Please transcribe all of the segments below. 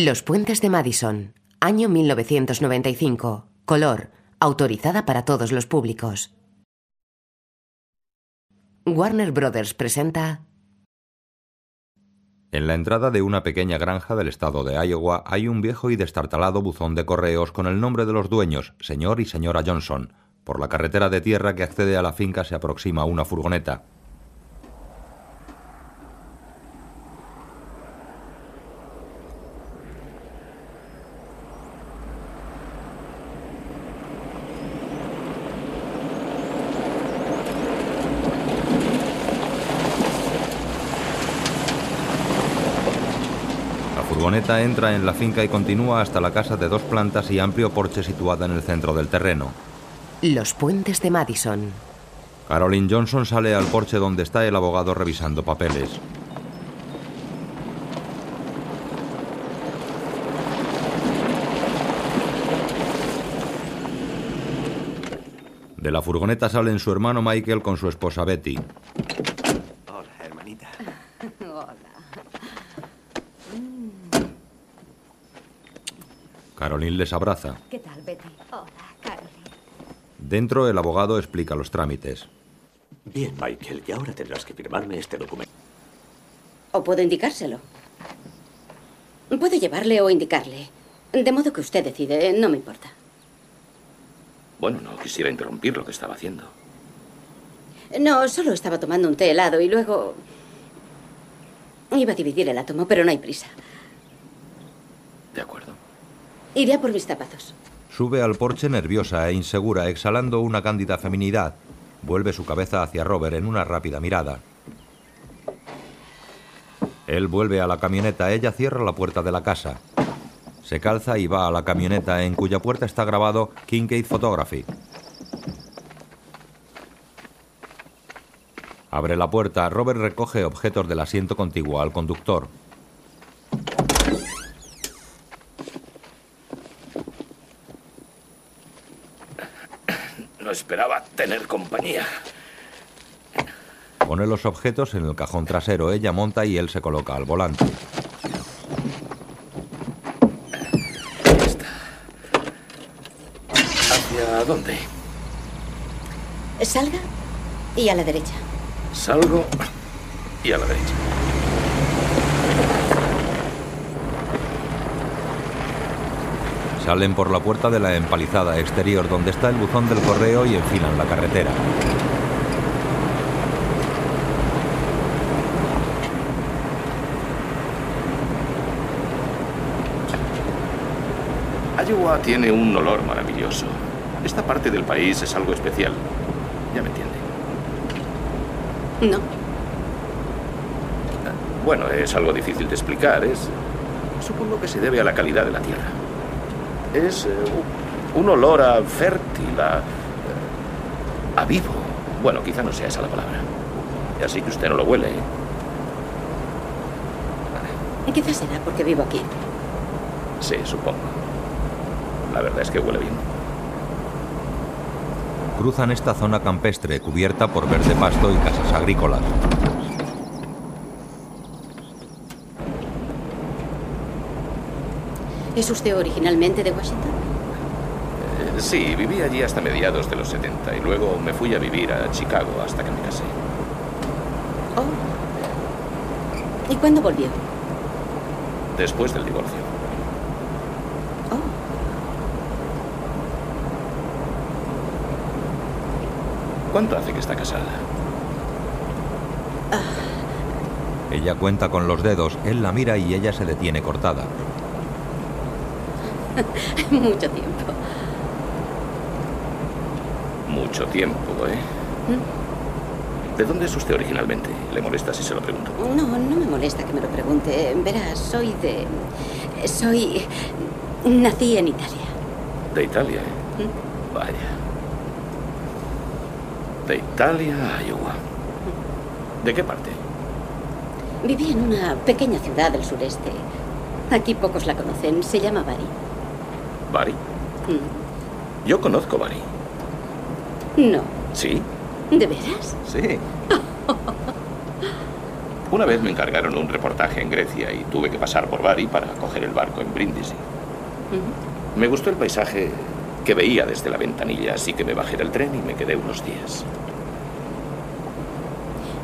Los puentes de Madison, año 1995. Color, autorizada para todos los públicos. Warner Brothers presenta En la entrada de una pequeña granja del estado de Iowa hay un viejo y destartalado buzón de correos con el nombre de los dueños, señor y señora Johnson. Por la carretera de tierra que accede a la finca se aproxima una furgoneta. Entra en la finca y continúa hasta la casa de dos plantas y amplio porche situada en el centro del terreno. Los puentes de Madison. Caroline Johnson sale al porche donde está el abogado revisando papeles. De la furgoneta salen su hermano Michael con su esposa Betty. Hola, hermanita. Hola. Caroline les abraza. ¿Qué tal, Betty? Hola, Caroline. Dentro el abogado explica los trámites. Bien, Michael, y ahora tendrás que firmarme este documento. O puedo indicárselo. Puedo llevarle o indicarle. De modo que usted decide, no me importa. Bueno, no quisiera interrumpir lo que estaba haciendo. No, solo estaba tomando un té helado y luego... Iba a dividir el átomo, pero no hay prisa. De acuerdo. Iré por mis. Sube al porche nerviosa e insegura, exhalando una cándida feminidad. Vuelve su cabeza hacia Robert en una rápida mirada. Él vuelve a la camioneta, ella cierra la puerta de la casa. Se calza y va a la camioneta en cuya puerta está grabado Kincaid Photography. Abre la puerta, Robert recoge objetos del asiento contiguo al conductor. No esperaba tener compañía. Pone los objetos en el cajón trasero, ella monta y él se coloca al volante. ¿Hacia dónde? Salga y a la derecha. Salgo y a la derecha. Salen por la puerta de la empalizada exterior donde está el buzón del correo y enfilan la carretera. Iowa tiene un olor maravilloso. Esta parte del país es algo especial. Ya me entiende. No. Bueno, es algo difícil de explicar. Es. Supongo que se debe a la calidad de la tierra. Es eh, un olor a fértil, a. a vivo. Bueno, quizá no sea esa la palabra. Y así que usted no lo huele. ¿eh? Quizás será porque vivo aquí. Sí, supongo. La verdad es que huele bien. Cruzan esta zona campestre cubierta por verde pasto y casas agrícolas. ¿Es usted originalmente de Washington? Eh, sí, viví allí hasta mediados de los 70 y luego me fui a vivir a Chicago hasta que me casé. Oh. ¿Y cuándo volvió? Después del divorcio. Oh. ¿Cuánto hace que está casada? Ella cuenta con los dedos, él la mira y ella se detiene cortada. Mucho tiempo. Mucho tiempo, ¿eh? ¿De dónde es usted originalmente? ¿Le molesta si se lo pregunto? No, no me molesta que me lo pregunte. Verás, soy de... Soy... Nací en Italia. De Italia, ¿eh? Vaya. De Italia a Iowa. ¿De qué parte? Viví en una pequeña ciudad del sureste. Aquí pocos la conocen. Se llama. ¿Bari? Yo conozco Bari. No. ¿Sí? ¿De veras? Sí. Una vez me encargaron un reportaje en Grecia y tuve que pasar por Bari para coger el barco en Brindisi. Me gustó el paisaje que veía desde la ventanilla, así que me bajé del tren y me quedé unos días.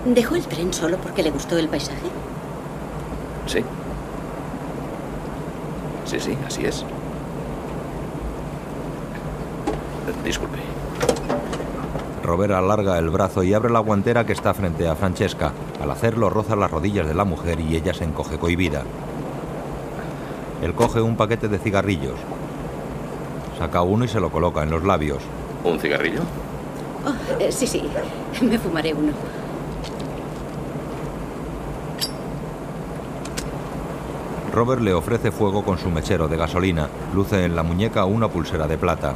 ¿Dejó el tren solo porque le gustó el paisaje? Sí. Sí, sí, así es. Disculpe. Robert alarga el brazo y abre la guantera que está frente a Francesca. Al hacerlo roza las rodillas de la mujer y ella se encoge cohibida. Él coge un paquete de cigarrillos. Saca uno y se lo coloca en los labios. ¿Un cigarrillo? Oh, eh, sí, sí. Me fumaré uno. Robert le ofrece fuego con su mechero de gasolina. Luce en la muñeca una pulsera de plata.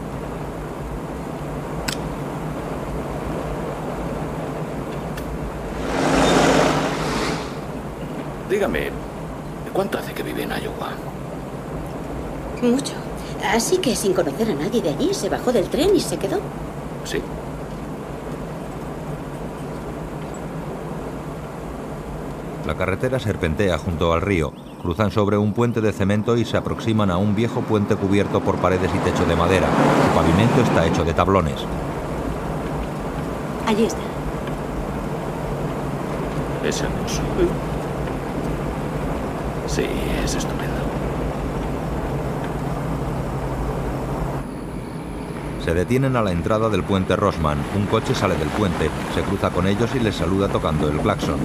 Dígame, ¿cuánto hace que vive en Iowa? Mucho. Así que sin conocer a nadie de allí, se bajó del tren y se quedó. Sí. La carretera serpentea junto al río. Cruzan sobre un puente de cemento y se aproximan a un viejo puente cubierto por paredes y techo de madera. Su pavimento está hecho de tablones. Allí está. Es hermoso. Sí, es estupendo. Se detienen a la entrada del puente Rosman. Un coche sale del puente, se cruza con ellos y les saluda tocando el claxon.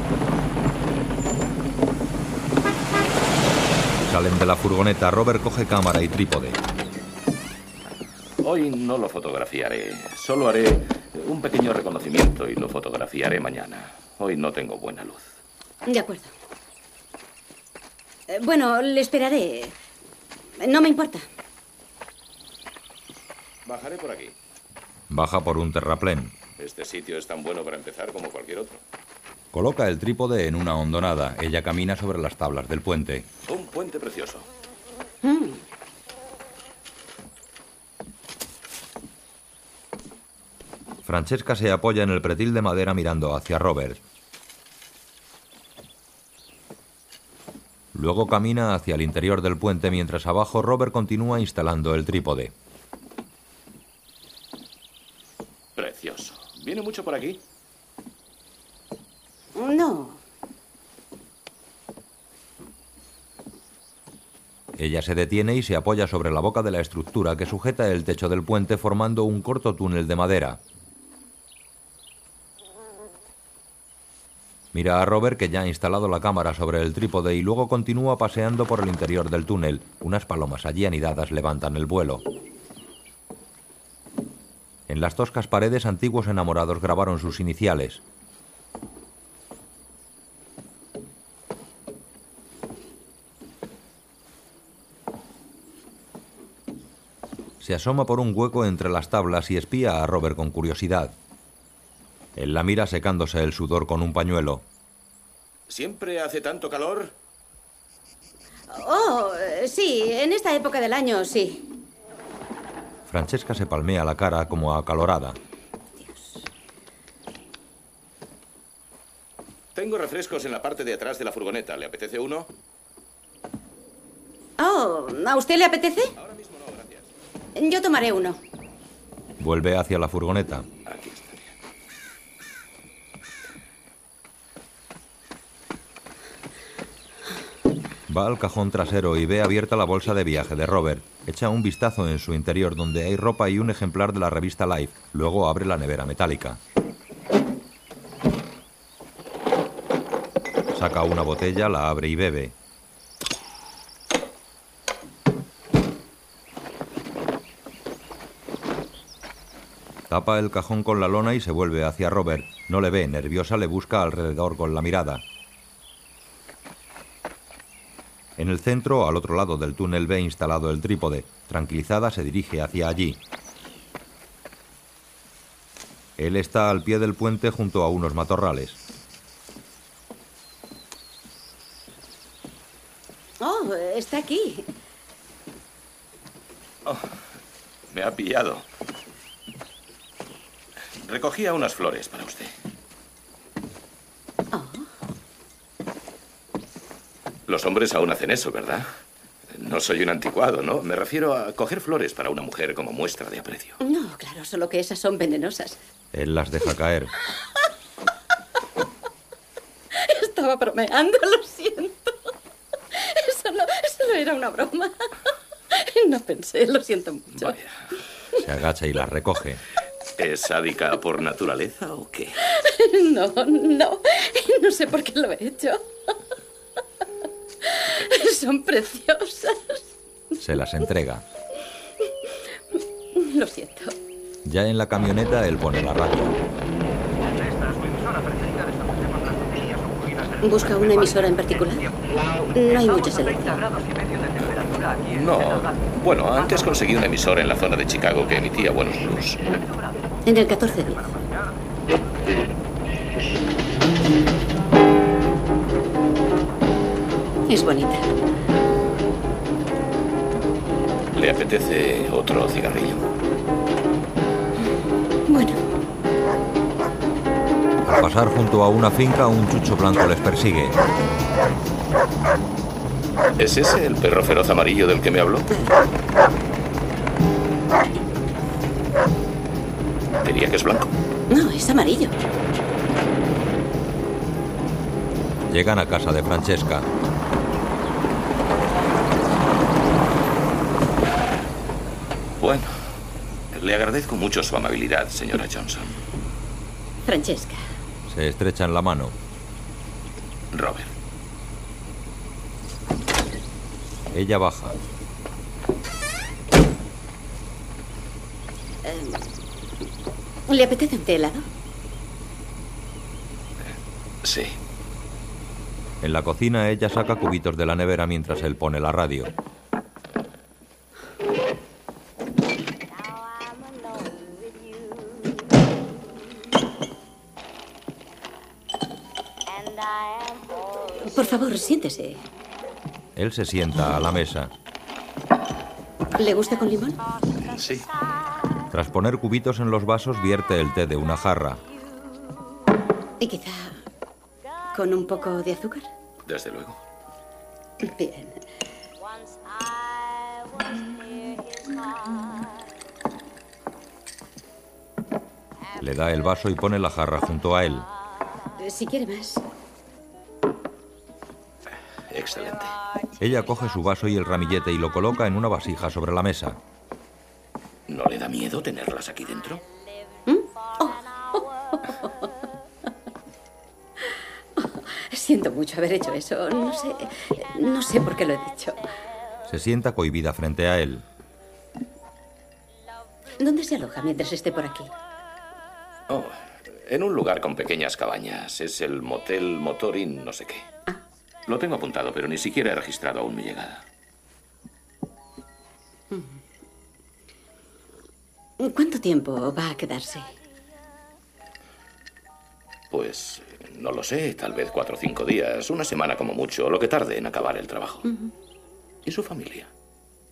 Salen de la furgoneta. Robert coge cámara y trípode. Hoy no lo fotografiaré. Solo haré un pequeño reconocimiento y lo fotografiaré mañana. Hoy no tengo buena luz. De acuerdo. Eh, Bueno, le esperaré. No me importa. Bajaré por aquí. Baja por un terraplén. Este sitio es tan bueno para empezar como cualquier otro. Coloca el trípode en una hondonada. Ella camina sobre las tablas del puente. Un puente precioso. Francesca se apoya en el pretil de madera mirando hacia Robert. Luego camina hacia el interior del puente mientras abajo Robert continúa instalando el trípode. Precioso. ¿Viene mucho por aquí? No. Ella se detiene y se apoya sobre la boca de la estructura que sujeta el techo del puente formando un corto túnel de madera. Mira a Robert que ya ha instalado la cámara sobre el trípode y luego continúa paseando por el interior del túnel. Unas palomas allí anidadas levantan el vuelo. En las toscas paredes antiguos enamorados grabaron sus iniciales. Se asoma por un hueco entre las tablas y espía a Robert con curiosidad. Él la mira secándose el sudor con un pañuelo. ¿Siempre hace tanto calor? Oh, sí, en esta época del año, sí. Francesca se palmea la cara como acalorada. Tengo refrescos en la parte de atrás de la furgoneta. ¿Le apetece uno? Oh, ¿a usted le apetece? Ahora mismo no, gracias. Yo tomaré uno. Vuelve hacia la furgoneta. Aquí está Va al cajón trasero y ve abierta la bolsa de viaje de Robert. Echa un vistazo en su interior donde hay ropa y un ejemplar de la revista Life. Luego abre la nevera metálica. Saca una botella, la abre y bebe. Tapa el cajón con la lona y se vuelve hacia Robert. No le ve, nerviosa le busca alrededor con la mirada. En el centro, al otro lado del túnel, ve instalado el trípode. Tranquilizada, se dirige hacia allí. Él está al pie del puente junto a unos matorrales. Oh, está aquí. Me ha pillado. Recogía unas flores para usted. Los hombres aún hacen eso, ¿verdad? No soy un anticuado, ¿no? Me refiero a coger flores para una mujer como muestra de aprecio. No, claro, solo que esas son venenosas. Él las deja caer. Estaba bromeando, lo siento. Solo, solo era una broma. No pensé, lo siento mucho. Vaya. Se agacha y las recoge. ¿Es sádica por naturaleza o qué? No, no. No sé por qué lo he hecho. Son preciosas. Se las entrega. Lo siento. Ya en la camioneta, él pone la radio. ¿Busca una emisora en particular? No hay muchas elección. No. Bueno, antes conseguí un emisor en la zona de Chicago que emitía buenos blues. En el 1410. Es bonita. ¿Le apetece otro cigarrillo? Bueno, Al pasar junto a una finca, un chucho blanco les persigue. ¿Es ese el perro feroz amarillo del que me habló? Diría que es blanco. no, es amarillo. Llegan a casa de Francesca. Bueno, le agradezco mucho su amabilidad, señora Johnson. Francesca. Se estrechan la mano. Robert. Ella baja. ¿Le apetece un té helado? Sí. En la cocina, ella saca cubitos de la nevera mientras él pone la radio. Favor, siéntese. Él se sienta a la mesa. ¿Le gusta con limón? Sí. Tras poner cubitos en los vasos, vierte el té de una jarra. Y quizá con un poco de azúcar. Desde luego. Bien. Le da el vaso y pone la jarra junto a él. Si quiere más. Excelente. Ella coge su vaso y el ramillete y lo coloca en una vasija sobre la mesa. ¿No le da miedo tenerlas aquí dentro? Siento mucho haber hecho eso. No sé. No sé por qué lo he dicho. Se sienta cohibida frente a él. ¿Dónde se aloja mientras esté por aquí? Oh, en un lugar con pequeñas cabañas. Es el motel Motorin no sé qué. Lo tengo apuntado, pero ni siquiera he registrado aún mi llegada. ¿Cuánto tiempo va a quedarse? Pues no lo sé, tal vez cuatro o cinco días, una semana como mucho, lo que tarde en acabar el trabajo. ¿Y su familia?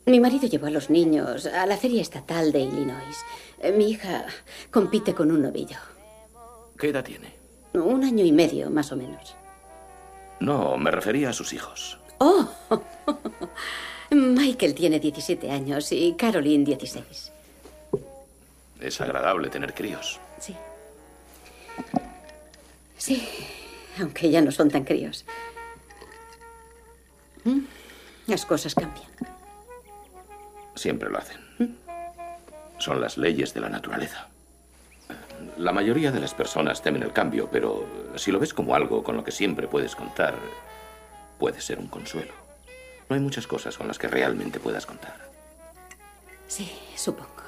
Mi marido llevó a los niños a la feria estatal de Illinois. Eh, Mi hija compite con un novillo. ¿Qué edad tiene? Un año y medio, más o menos. No, me refería a sus hijos. ¡Oh! Michael tiene 17 años y Caroline 16. Es agradable tener críos. Sí. Sí, aunque ya no son tan críos. ¿Mm? Las cosas cambian. Siempre lo hacen. Son las leyes de la naturaleza. La mayoría de las personas temen el cambio, pero si lo ves como algo con lo que siempre puedes contar, puede ser un consuelo. No hay muchas cosas con las que realmente puedas contar. Sí, supongo.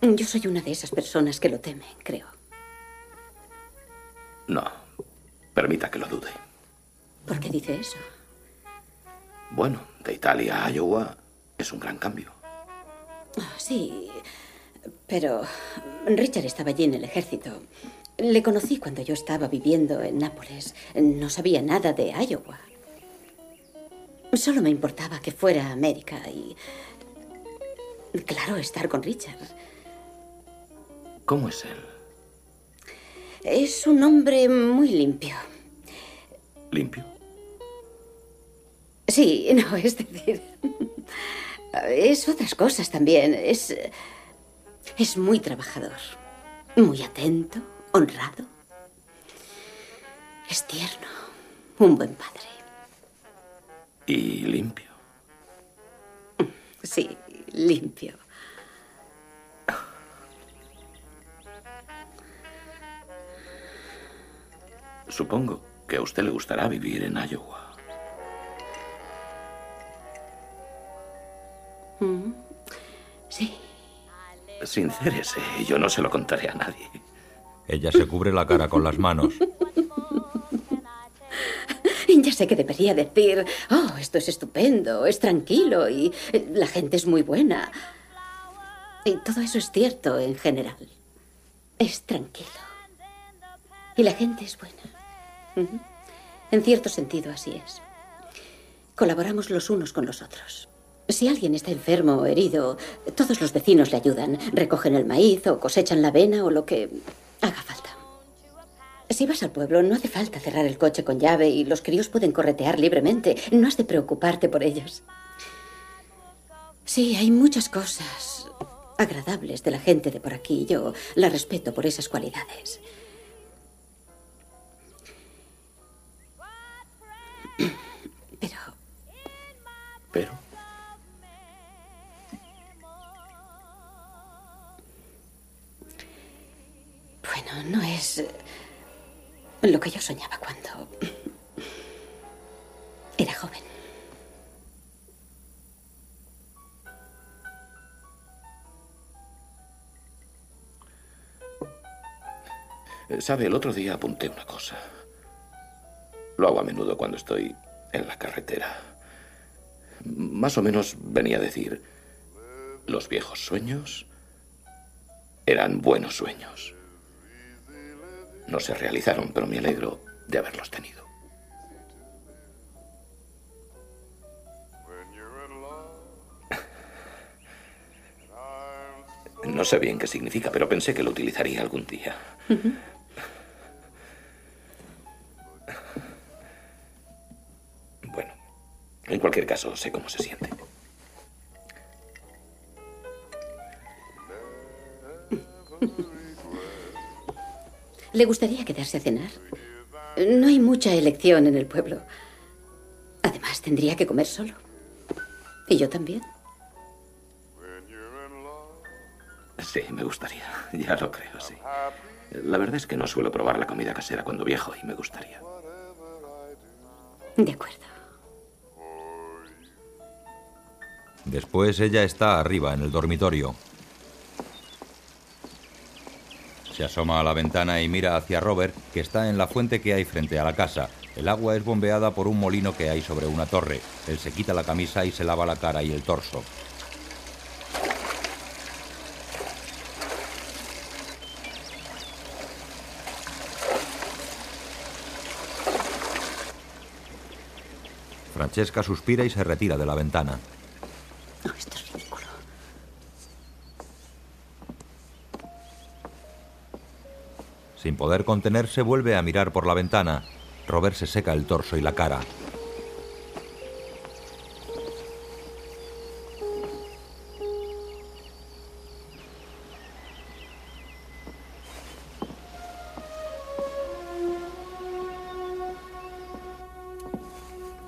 Yo soy una de esas personas que lo temen, creo. No, permita que lo dude. ¿Por qué dice eso? Bueno, de Italia a Iowa es un gran cambio. Ah, Sí, pero Richard estaba allí en el ejército. Le conocí cuando yo estaba viviendo en Nápoles. No sabía nada de Iowa. Solo me importaba que fuera a América y... Claro, estar con Richard. ¿Cómo es él? Es un hombre muy limpio. ¿Limpio? Sí, no, es decir. Es otras cosas también. Es. Es muy trabajador. Muy atento, honrado. Es tierno. Un buen padre. Y limpio. Sí, limpio. Supongo que a usted le gustará vivir en Iowa. Mm, Sí. Sincérese, yo no se lo contaré a nadie. Ella se cubre la cara con las manos. Ya sé que debería decir, oh, esto es estupendo, es tranquilo y eh, la gente es muy buena. Y todo eso es cierto en general. Es tranquilo. Y la gente es buena. En cierto sentido así es. Colaboramos los unos con los otros. Si alguien está enfermo o herido, todos los vecinos le ayudan. Recogen el maíz o cosechan la avena o lo que haga falta. Si vas al pueblo, no hace falta cerrar el coche con llave y los críos pueden corretear libremente. No has de preocuparte por ellos. Sí, hay muchas cosas agradables de la gente de por aquí. Yo la respeto por esas cualidades. Pero Pero no es eh, lo que yo soñaba cuando era joven. Eh, Sabe, el otro día apunté una cosa. Lo hago a menudo cuando estoy en la carretera. Más o menos venía a decir, los viejos sueños eran buenos sueños. No se realizaron, pero me alegro de haberlos tenido. No sé bien qué significa, pero pensé que lo utilizaría algún día. Bueno, en cualquier caso, sé cómo se siente. ¿Le gustaría quedarse a cenar? No hay mucha elección en el pueblo. Además, tendría que comer solo. Y yo también. Sí, me gustaría. Ya lo creo, sí. La verdad es que no suelo probar la comida casera cuando viajo y me gustaría. De acuerdo. Después ella está arriba, en el dormitorio. Se asoma a la ventana y mira hacia Robert, que está en la fuente que hay frente a la casa. El agua es bombeada por un molino que hay sobre una torre. Él se quita la camisa y se lava la cara y el torso. Francesca suspira y se retira de la ventana. No, esto es ridículo. Sin poder contenerse, vuelve a mirar por la ventana. Robert se seca el torso y la cara.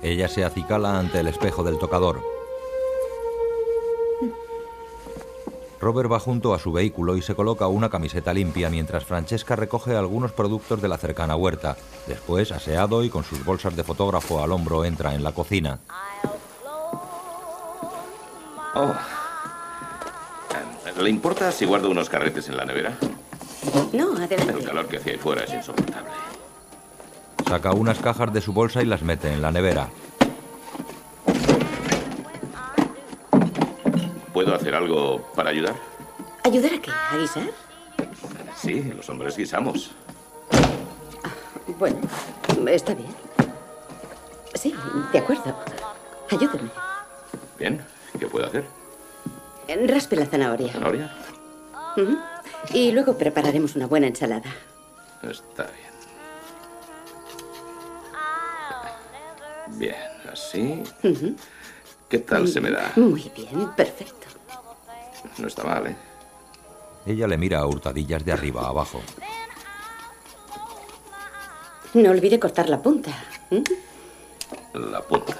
Ella se acicala ante el espejo del tocador. Robert va junto a su vehículo y se coloca una camiseta limpia mientras Francesca recoge algunos productos de la cercana huerta. Después, aseado y con sus bolsas de fotógrafo al hombro, entra en la cocina. Oh. ¿Le importa si guardo unos carretes en la nevera? No, El adelante. calor que hace ahí fuera es insoportable. Saca unas cajas de su bolsa y las mete en la nevera. ¿Puedo hacer algo para ayudar? ¿Ayudar a qué? ¿A guisar? Sí, los hombres guisamos. Bueno, está bien. Sí, de acuerdo. Ayúdame. Bien, ¿qué puedo hacer? Raspe la zanahoria. ¿Zanahoria? Y luego prepararemos una buena ensalada. Está bien. Bien, ¿Sí? ¿Qué tal se me da? Muy bien, perfecto. No está mal, ¿eh? Ella le mira a hurtadillas de arriba a abajo. No olvide cortar la punta. ¿m? La punta.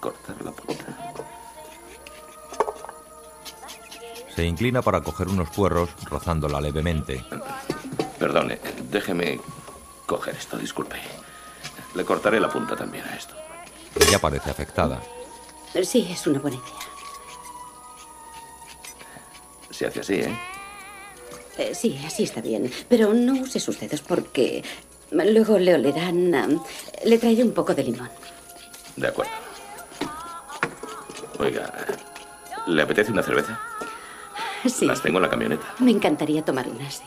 Cortar la punta. Se inclina para coger unos puerros, rozándola levemente. Perdone, déjeme coger esto, disculpe. Le cortaré la punta también a esto. Ella parece afectada. Sí, es una buena idea. Se hace así, ¿eh? Eh, sí, así está bien. Pero no use sus dedos porque luego le olerán. a- le traeré un poco de limón. De acuerdo. Oiga, ¿le apetece una cerveza? Sí. Las tengo en la camioneta. Me encantaría tomar una, sí.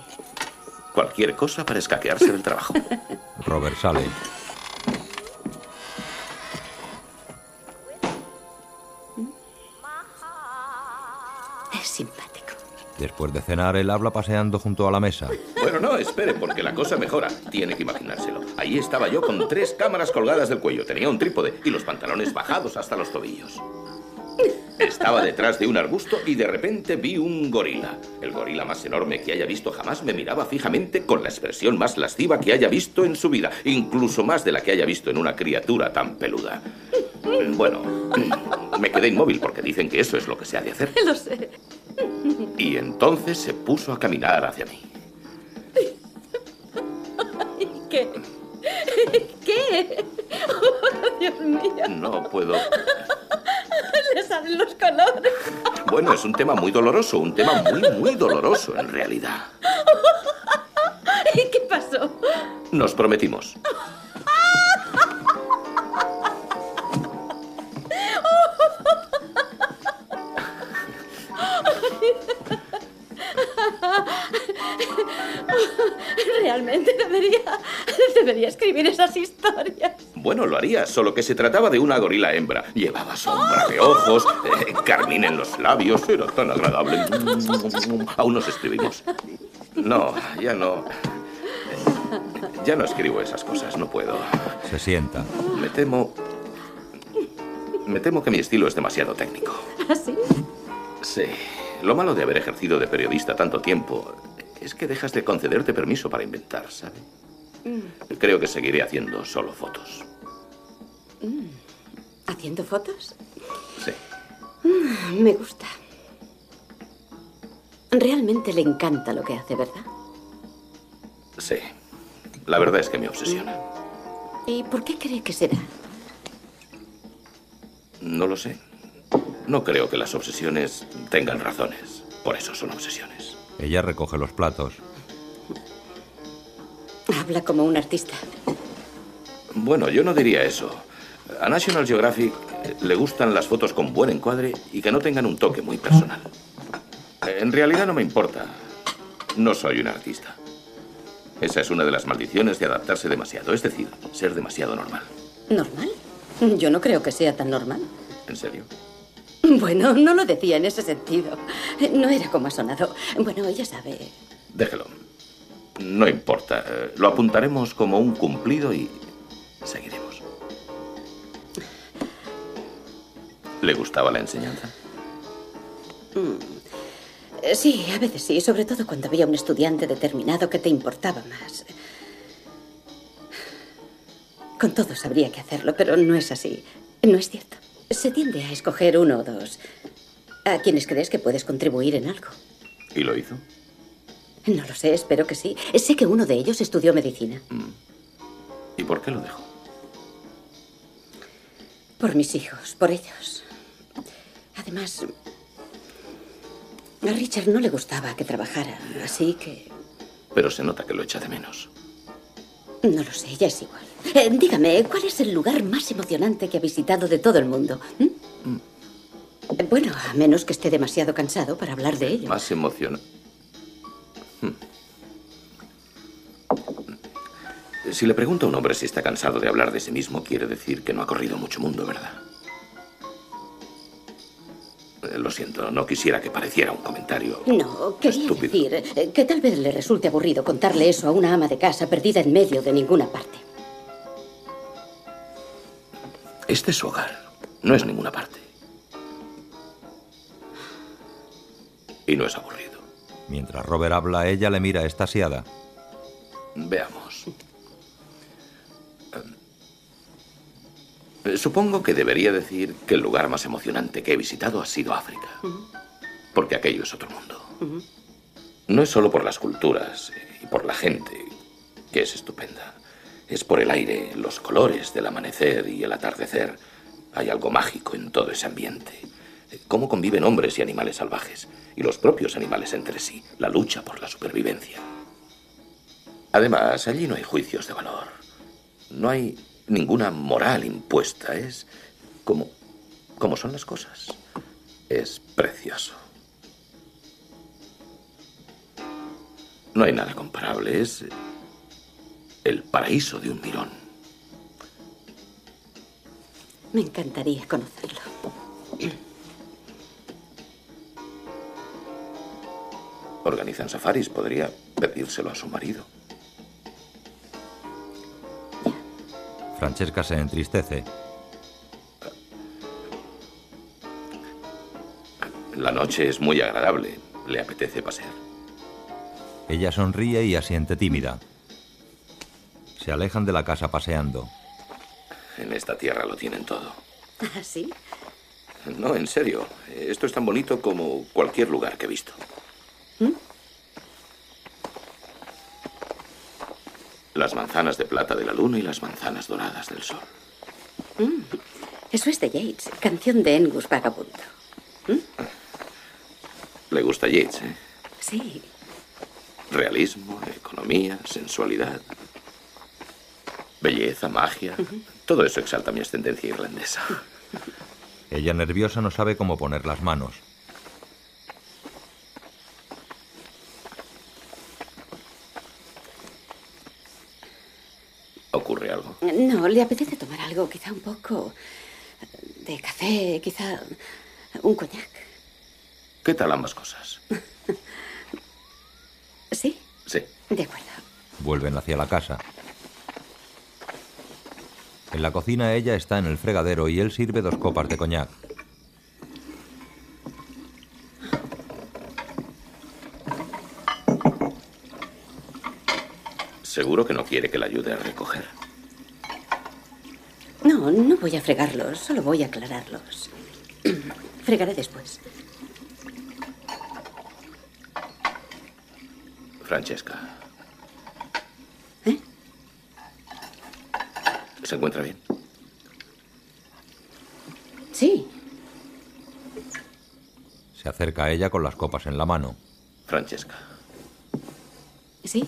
Cualquier cosa para escaquearse del trabajo. Robert sale. Es simpático. Después de cenar, él habla paseando junto a la mesa. Bueno, no, espere, porque la cosa mejora. Tiene que imaginárselo. Ahí estaba yo con tres cámaras colgadas del cuello. Tenía un trípode y los pantalones bajados hasta los tobillos. Estaba detrás de un arbusto y de repente vi un gorila. El gorila más enorme que haya visto jamás me miraba fijamente con la expresión más lasciva que haya visto en su vida, incluso más de la que haya visto en una criatura tan peluda. Bueno, me quedé inmóvil porque dicen que eso es lo que se ha de hacer. Lo sé. Y entonces se puso a caminar hacia mí. ¿Qué? ¿Qué? Oh, Dios mío, No puedo. le salen los colores. Bueno, es un tema muy doloroso, un tema muy, muy doloroso en realidad. ¿Y qué pasó? Nos prometimos. Esas historias. Bueno, lo haría, solo que se trataba de una gorila hembra. Llevaba sombra de ojos, eh, carmín en los labios, era tan agradable. Aún nos escribimos. No, ya no. Ya no escribo esas cosas, no puedo. Se sienta. Me temo. Me temo que mi estilo es demasiado técnico. ¿Así? Sí. Lo malo de haber ejercido de periodista tanto tiempo es que dejas de concederte permiso para inventar, ¿sabe? Creo que seguiré haciendo solo fotos. ¿Haciendo fotos? Sí. Me gusta. Realmente le encanta lo que hace, ¿verdad? Sí. La verdad es que me obsesiona. ¿Y por qué cree que será? No lo sé. No creo que las obsesiones tengan razones. Por eso son obsesiones. Ella recoge los platos. Habla como un artista. Bueno, yo no diría eso. A National Geographic le gustan las fotos con buen encuadre y que no tengan un toque muy personal. En realidad no me importa. No soy un artista. Esa es una de las maldiciones de adaptarse demasiado, es decir, ser demasiado normal. ¿Normal? Yo no creo que sea tan normal. ¿En serio? Bueno, no lo decía en ese sentido. No era como ha sonado. Bueno, ya sabe. Déjelo. No importa. Eh, Lo apuntaremos como un cumplido y seguiremos. ¿Le gustaba la enseñanza? Eh, Sí, a veces sí, sobre todo cuando había un estudiante determinado que te importaba más. Con todos habría que hacerlo, pero no es así. No es cierto. Se tiende a escoger uno o dos. A quienes crees que puedes contribuir en algo. ¿Y lo hizo? No lo sé, espero que sí. Sé que uno de ellos estudió medicina. ¿Y por qué lo dejó? Por mis hijos, por ellos. Además, a Richard no le gustaba que trabajara, así que... Pero se nota que lo echa de menos. No lo sé, ya es igual. Eh, dígame, ¿cuál es el lugar más emocionante que ha visitado de todo el mundo? ¿Mm? Eh, Bueno, a menos que esté demasiado cansado para hablar de ello. Más emociona. Hmm. Si le pregunta a un hombre si está cansado de hablar de sí mismo, quiere decir que no ha corrido mucho mundo, ¿verdad? Eh, Lo siento, no quisiera que pareciera un comentario. No, quería Estúpido. decir eh, que tal vez le resulte aburrido contarle eso a una ama de casa perdida en medio de ninguna parte. Este es su hogar. No es ninguna parte. Y no es aburrido. Mientras Robert habla, ella le mira estasiada. Veamos. Eh, Supongo que debería decir que el lugar más emocionante que he visitado ha sido África. Porque aquello es otro mundo. No es solo por las culturas y por la gente, que es estupenda. Es por el aire, los colores del amanecer y el atardecer. Hay algo mágico en todo ese ambiente. Cómo conviven hombres y animales salvajes, y los propios animales entre sí, la lucha por la supervivencia. Además, allí no hay juicios de valor. No hay ninguna moral impuesta. Es como, como son las cosas. Es precioso. No hay nada comparable. Es el paraíso de un tirón. Me encantaría conocerlo. Organizan safaris. Podría pedírselo a su marido. Francesca se entristece. La noche es muy agradable. ¿Le apetece pasear? Ella sonríe y asiente tímida. Se alejan de la casa paseando. En esta tierra lo tienen todo. ¿Ah, sí? No, en serio. Esto es tan bonito como cualquier lugar que he visto. Las manzanas de plata de la luna y las manzanas doradas del sol. Eso es de Yates, canción de Engus Vagabundo. Le gusta Yeats, ¿eh? Sí, Realismo, economía, sensualidad, belleza, magia. Todo eso exalta mi ascendencia irlandesa. Ella nerviosa no sabe cómo poner las manos. ¿Ocurre algo? no, le apetece tomar algo, quizá un poco de café, quizá un coñac. ¿Qué tal ambas cosas? ¿Sí? Sí. De acuerdo. Vuelven hacia la casa. En la cocina ella está en el fregadero y él sirve dos copas de coñac. Seguro que no quiere que la ayude a recoger. No, no voy a fregarlos, solo voy a aclararlos. Fregaré después. Francesca. ¿Eh? ¿Se encuentra bien? Sí, Se acerca a ella con las copas en la mano. Francesca. sí.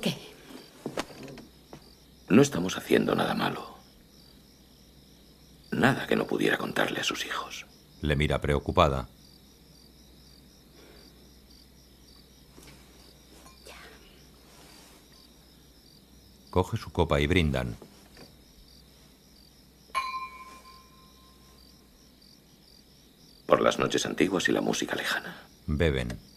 ¿Qué? No estamos haciendo nada malo. Nada que no pudiera contarle a sus hijos. Le mira preocupada. Coge su copa y brindan. Por las noches antiguas y la música lejana. Beben.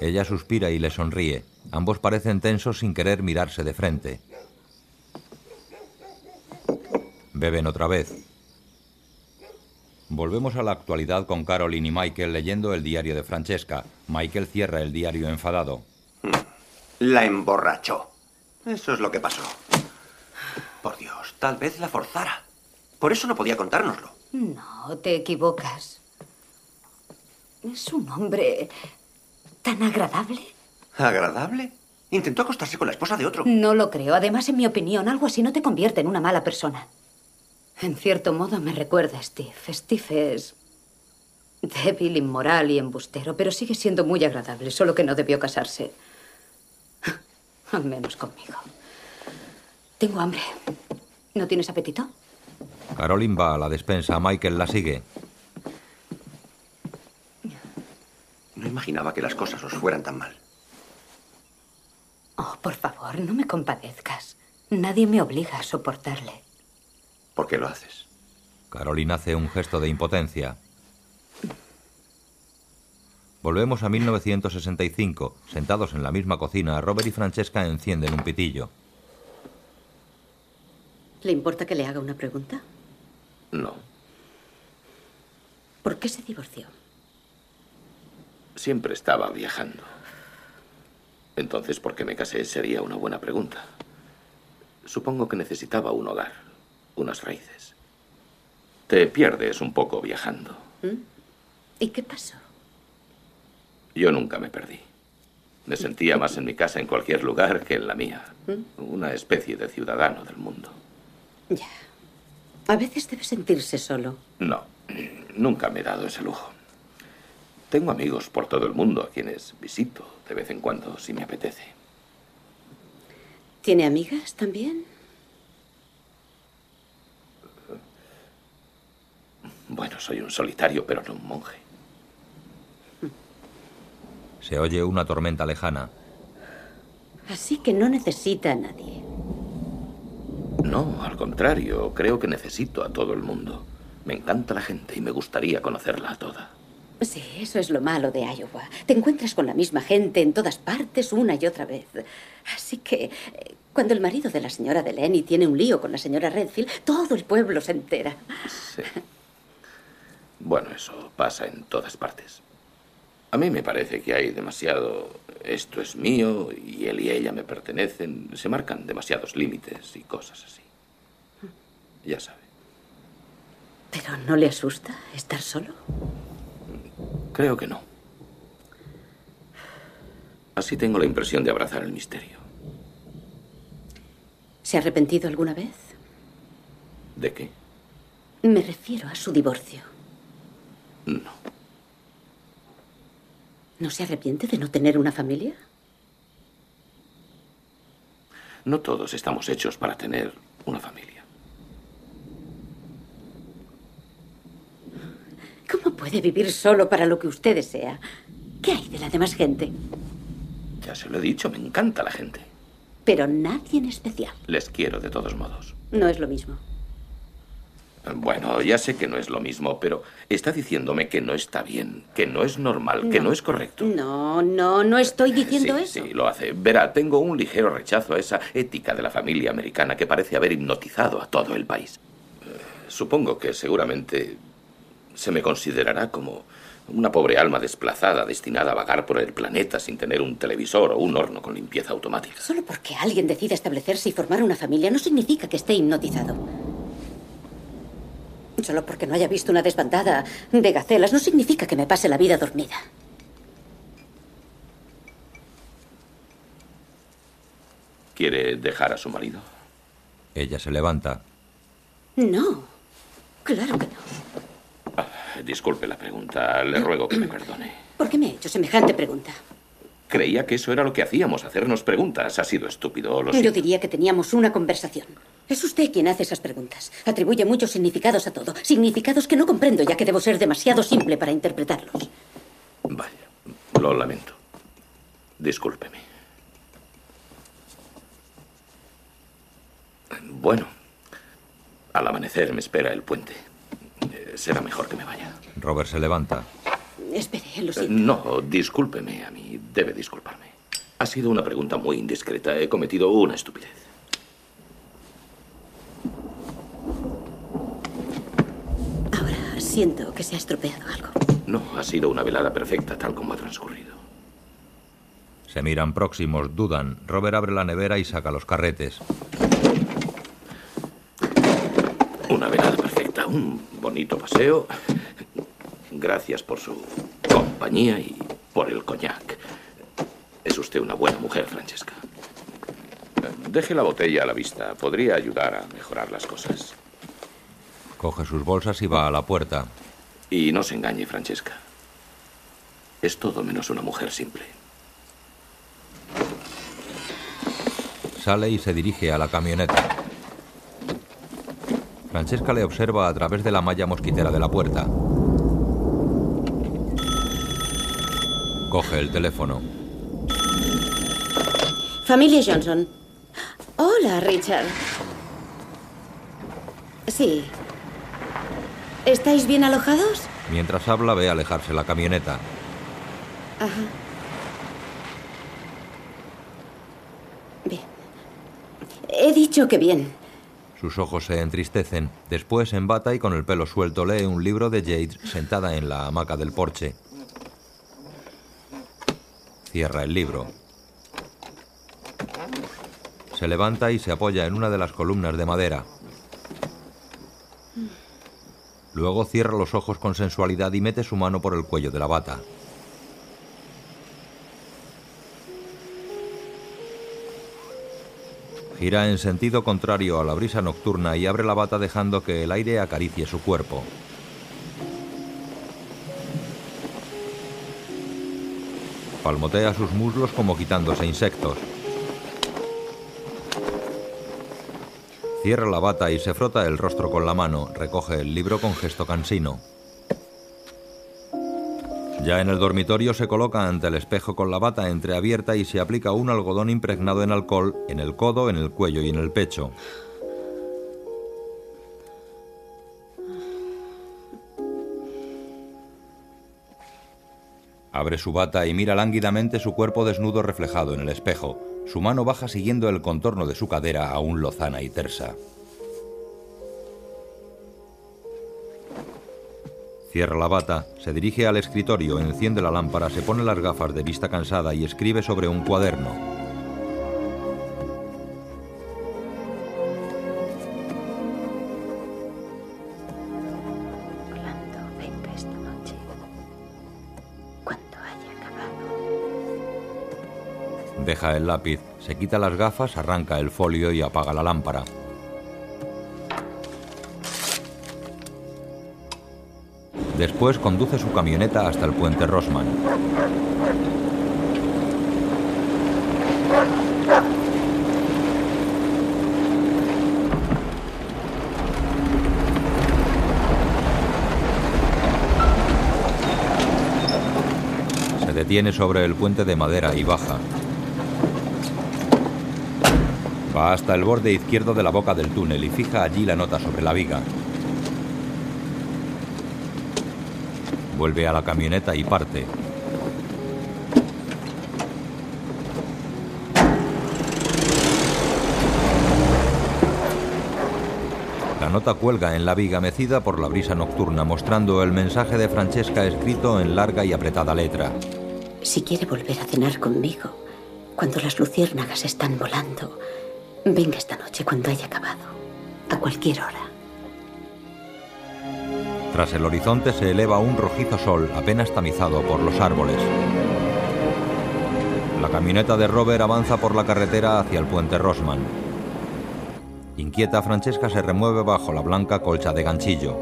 Ella suspira y le sonríe. Ambos parecen tensos sin querer mirarse de frente. Beben otra vez. Volvemos a la actualidad con Caroline y Michael leyendo el diario de Francesca. Michael cierra el diario enfadado. La emborrachó. Eso es lo que pasó. Por Dios, tal vez la forzara. Por eso no podía contárnoslo. No, te equivocas. Es un hombre tan agradable. ¿Agradable? Intentó acostarse con la esposa de otro. No lo creo. Además, en mi opinión, algo así no te convierte en una mala persona. En cierto modo me recuerda a Steve. Steve es débil, inmoral y embustero, pero sigue siendo muy agradable, solo que no debió casarse. Al menos conmigo. Tengo hambre. ¿No tienes apetito? Caroline va a la despensa. Michael la sigue. No imaginaba que las cosas os fueran tan mal. Oh, por favor, no me compadezcas. Nadie me obliga a soportarle. ¿Por qué lo haces? Caroline hace un gesto de impotencia. Volvemos a 1965. Sentados en la misma cocina, Robert y Francesca encienden un pitillo. ¿Le importa que le haga una pregunta? No. ¿Por qué se divorció? Siempre estaba viajando. Entonces, ¿por qué me casé? Sería una buena pregunta. Supongo que necesitaba un hogar, unas raíces. Te pierdes un poco viajando. ¿Mm? ¿Y qué pasó? Yo nunca me perdí. Me sentía más en mi casa en cualquier lugar que en la mía. ¿Mm? Una especie de ciudadano del mundo. Ya. A veces debe sentirse solo. No, nunca me he dado ese lujo. Tengo amigos por todo el mundo a quienes visito de vez en cuando si me apetece. ¿Tiene amigas también? Bueno, soy un solitario, pero no un monje. Se oye una tormenta lejana. Así que no necesita a nadie. No, al contrario, creo que necesito a todo el mundo. Me encanta la gente y me gustaría conocerla a toda. Sí, eso es lo malo de Iowa. Te encuentras con la misma gente en todas partes una y otra vez. Así que eh, cuando el marido de la señora Delaney tiene un lío con la señora Redfield, todo el pueblo se entera. Sí. Bueno, eso pasa en todas partes. A mí me parece que hay demasiado... Esto es mío y él y ella me pertenecen. Se marcan demasiados límites y cosas así. Ya sabe. ¿Pero no le asusta estar solo? Creo que no. Así tengo la impresión de abrazar el misterio. ¿Se ha arrepentido alguna vez? ¿De qué? Me refiero a su divorcio. No. ¿No se arrepiente de no tener una familia? No todos estamos hechos para tener una familia. ¿Cómo puede vivir solo para lo que usted desea? ¿Qué hay de la demás gente? Ya se lo he dicho, me encanta la gente. Pero nadie en especial. Les quiero de todos modos. No es lo mismo. Bueno, ya sé que no es lo mismo, pero está diciéndome que no está bien, que no es normal, que no es correcto. No, no, no estoy diciendo sí, eso. Sí, lo hace. Verá, tengo un ligero rechazo a esa ética de la familia americana que parece haber hipnotizado a todo el país. Eh, supongo que seguramente se me considerará como una pobre alma desplazada destinada a vagar por el planeta sin tener un televisor o un horno con limpieza automática. Solo porque alguien decide establecerse y formar una familia no significa que esté hipnotizado. Solo porque no haya visto una desbandada de gacelas no significa que me pase la vida dormida. ¿Quiere dejar a su marido? Ella se levanta. No, claro que no. Disculpe la pregunta, le ruego que me perdone. ¿Por qué me ha hecho semejante pregunta? Creía que eso era lo que hacíamos, hacernos preguntas. Ha sido estúpido, lo Yo siento. diría que teníamos una conversación. Es usted quien hace esas preguntas. Atribuye muchos significados a todo. Significados que no comprendo, ya que debo ser demasiado simple para interpretarlos. Vaya, lo lamento. Discúlpeme. Bueno, al amanecer me espera el puente. Será mejor que me vaya. Robert se levanta. Espere, lo Eh, siento. No, discúlpeme a mí. Debe disculparme. Ha sido una pregunta muy indiscreta. He cometido una estupidez. Ahora siento que se ha estropeado algo. No, ha sido una velada perfecta tal como ha transcurrido. Se miran próximos, dudan. Robert abre la nevera y saca los carretes. Una velada perfecta, un bonito paseo. Gracias por su compañía y por el coñac. Es usted una buena mujer, Francesca. Deje la botella a la vista. Podría ayudar a mejorar las cosas. Coge sus bolsas y va a la puerta. Y no se engañe, Francesca. Es todo menos una mujer simple. Sale y se dirige a la camioneta. Francesca le observa a través de la malla mosquitera de la puerta. Coge el teléfono. Familia Johnson. Hola, Richard. Sí. ¿Estáis bien alojados? Mientras habla ve alejarse la camioneta. Ajá. Bien. He dicho que bien. Sus ojos se entristecen. Después, en bata y con el pelo suelto, lee un libro de Jade sentada en la hamaca del porche. Cierra el libro. Se levanta y se apoya en una de las columnas de madera. Luego cierra los ojos con sensualidad y mete su mano por el cuello de la bata. Gira en sentido contrario a la brisa nocturna y abre la bata dejando que el aire acaricie su cuerpo. Palmotea sus muslos como quitándose insectos. Cierra la bata y se frota el rostro con la mano. Recoge el libro con gesto cansino. Ya en el dormitorio se coloca ante el espejo con la bata entreabierta y se aplica un algodón impregnado en alcohol en el codo, en el cuello y en el pecho. Abre su bata y mira lánguidamente su cuerpo desnudo reflejado en el espejo. Su mano baja siguiendo el contorno de su cadera aún lozana y tersa. Cierra la bata, se dirige al escritorio, enciende la lámpara, se pone las gafas de vista cansada y escribe sobre un cuaderno. Orlando, venga esta noche. Cuando haya acabado. Deja el lápiz, se quita las gafas, arranca el folio y apaga la lámpara. Después conduce su camioneta hasta el puente Rosman. Se detiene sobre el puente de madera y baja. Va hasta el borde izquierdo de la boca del túnel y fija allí la nota sobre la viga. Vuelve a la camioneta y parte. La nota cuelga en la viga mecida por la brisa nocturna, mostrando el mensaje de Francesca escrito en larga y apretada letra. Si quiere volver a cenar conmigo, cuando las luciérnagas están volando, venga esta noche cuando haya acabado. A cualquier hora. Tras el horizonte se eleva un rojizo sol apenas tamizado por los árboles. La camioneta de Robert avanza por la carretera hacia el puente Rosman. Inquieta, Francesca se remueve bajo la blanca colcha de ganchillo.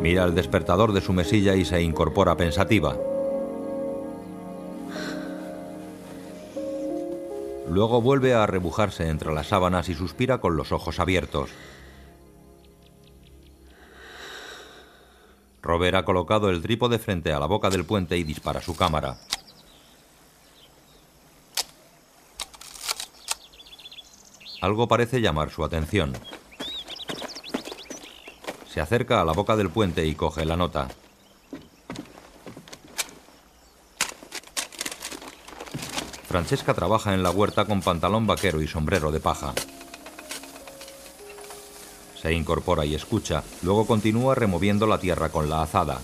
Mira el despertador de su mesilla y se incorpora pensativa. Luego vuelve a rebujarse entre las sábanas y suspira con los ojos abiertos. Robert ha colocado el trípode frente a la boca del puente y dispara su cámara. Algo parece llamar su atención. Se acerca a la boca del puente y coge la nota. Francesca trabaja en la huerta con pantalón vaquero y sombrero de paja. Se incorpora y escucha, luego continúa removiendo la tierra con la azada.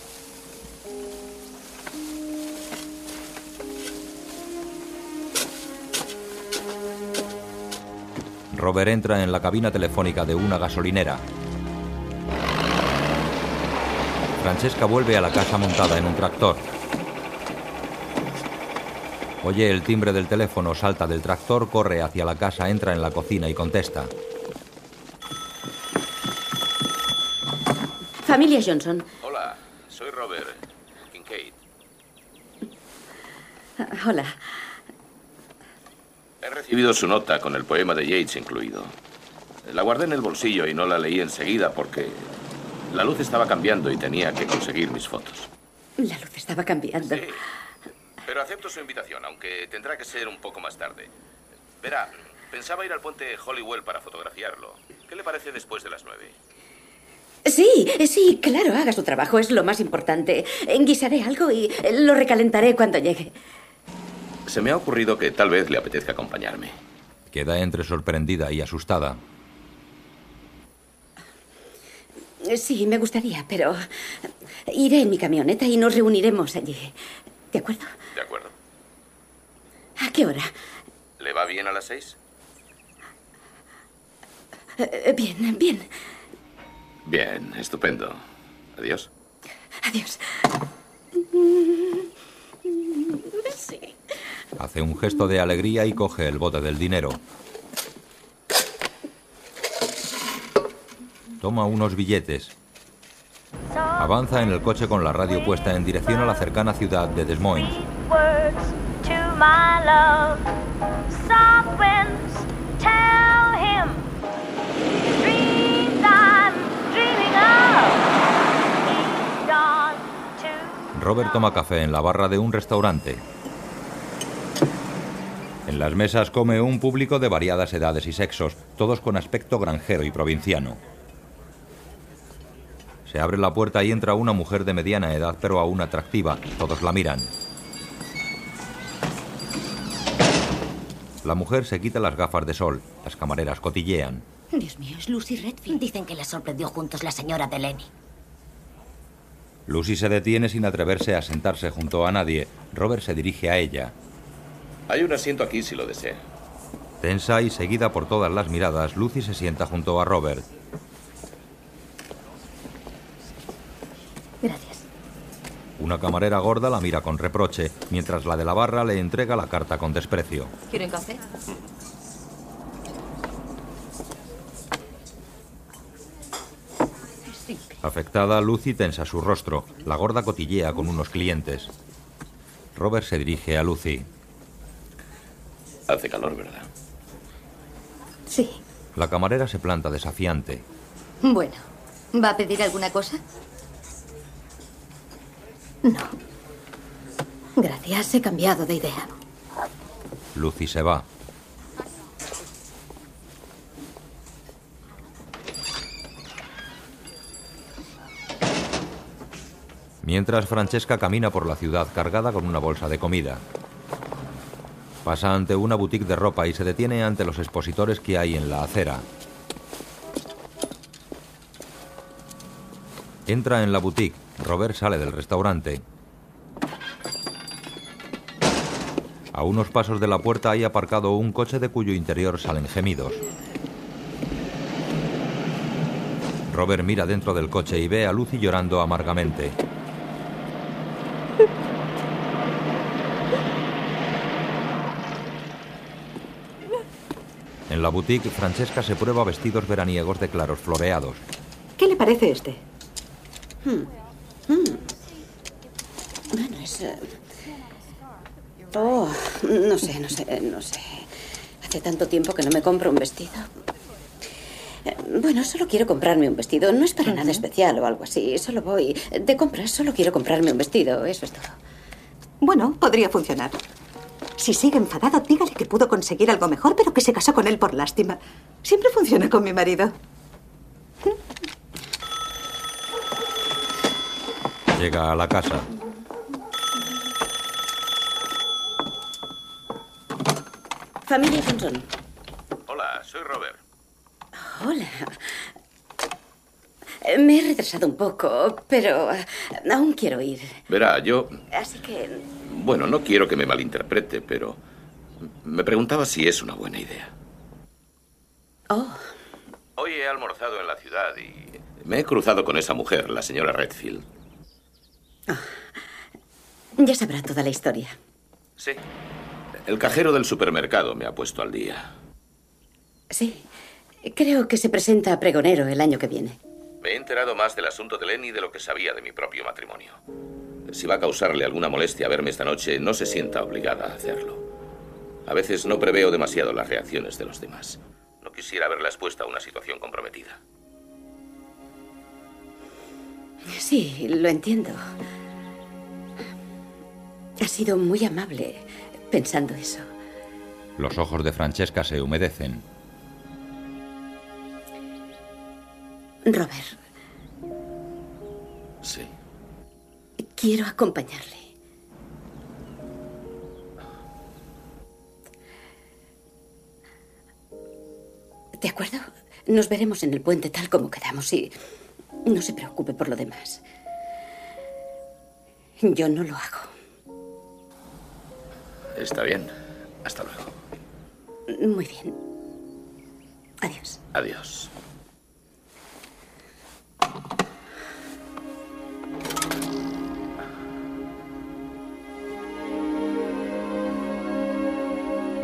Robert entra en la cabina telefónica de una gasolinera. Francesca vuelve a la casa montada en un tractor. Oye el timbre del teléfono, salta del tractor, corre hacia la casa, entra en la cocina y contesta. Familia Johnson. Hola, soy Robert Kincaid. Hola. He recibido su nota con el poema de Yates incluido. La guardé en el bolsillo y no la leí enseguida porque la luz estaba cambiando y tenía que conseguir mis fotos. La luz estaba cambiando. Sí, pero acepto su invitación, aunque tendrá que ser un poco más tarde. Verá, pensaba ir al puente Hollywell para fotografiarlo. ¿Qué le parece después de las nueve? Sí, sí, claro, haga su trabajo, es lo más importante. Guisaré algo y lo recalentaré cuando llegue. Se me ha ocurrido que tal vez le apetezca acompañarme. Queda entre sorprendida y asustada. Sí, me gustaría, pero iré en mi camioneta y nos reuniremos allí. ¿De acuerdo? De acuerdo. ¿A qué hora? ¿Le va bien a las seis? Eh, bien, bien. Bien, estupendo. Adiós. Adiós. Sí. Hace un gesto de alegría y coge el bote del dinero. Toma unos billetes. Avanza en el coche con la radio puesta en dirección a la cercana ciudad de Des Moines. Robert toma café en la barra de un restaurante. En las mesas come un público de variadas edades y sexos, todos con aspecto granjero y provinciano. Se abre la puerta y entra una mujer de mediana edad pero aún atractiva. Todos la miran. La mujer se quita las gafas de sol. Las camareras cotillean. Dios mío, es Lucy Redfield. Dicen que les sorprendió juntos la señora Delaney. Lucy se detiene sin atreverse a sentarse junto a nadie. Robert se dirige a ella. Hay un asiento aquí si lo desea. Tensa y seguida por todas las miradas, Lucy se sienta junto a Robert. Gracias. Una camarera gorda la mira con reproche, mientras la de la barra le entrega la carta con desprecio. ¿Quieren café? Afectada, Lucy tensa su rostro. La gorda cotillea con unos clientes. Robert se dirige a Lucy. Hace calor, ¿verdad? Sí. La camarera se planta desafiante. Bueno, ¿va a pedir alguna cosa? No. Gracias, he cambiado de idea. Lucy se va. Mientras Francesca camina por la ciudad cargada con una bolsa de comida. Pasa ante una boutique de ropa y se detiene ante los expositores que hay en la acera. Entra en la boutique. Robert sale del restaurante. A unos pasos de la puerta hay aparcado un coche de cuyo interior salen gemidos. Robert mira dentro del coche y ve a Lucy llorando amargamente. En la boutique, Francesca se prueba vestidos veraniegos de claros floreados. ¿Qué le parece este? Bueno, es... eh, Oh, no sé, no sé, no sé. Hace tanto tiempo que no me compro un vestido. Eh, Bueno, solo quiero comprarme un vestido. No es para nada especial o algo así. Solo voy de compras. Solo quiero comprarme un vestido. Eso es todo. Bueno, podría funcionar. Si sigue enfadado, dígale que pudo conseguir algo mejor, pero que se casó con él por lástima. Siempre funciona con mi marido. Llega a la casa. Familia Johnson. Hola, soy Robert. Hola. Me he retrasado un poco, pero eh, aún quiero ir. Verá, yo... Así que... Bueno, no quiero que me malinterprete, pero... Me preguntaba si es una buena idea. Oh, Hoy he almorzado en la ciudad y... Me he cruzado con esa mujer, la señora Redfield. ya sabrá toda la historia. Sí. El cajero del supermercado me ha puesto al día. Sí. Creo que se presenta a pregonero el año que viene. Me he enterado más del asunto de Lenny de lo que sabía de mi propio matrimonio. Si va a causarle alguna molestia verme esta noche, no se sienta obligada a hacerlo. A veces no preveo demasiado las reacciones de los demás. No quisiera verla expuesta a una situación comprometida. Sí, lo entiendo. Ha sido muy amable pensando eso. Los ojos de Francesca se humedecen. Robert, Sí. Quiero acompañarle. ¿De acuerdo? Nos veremos en el puente tal como quedamos y no se preocupe por lo demás. Yo no lo hago. Está bien. Hasta luego. Muy bien. Adiós. Adiós.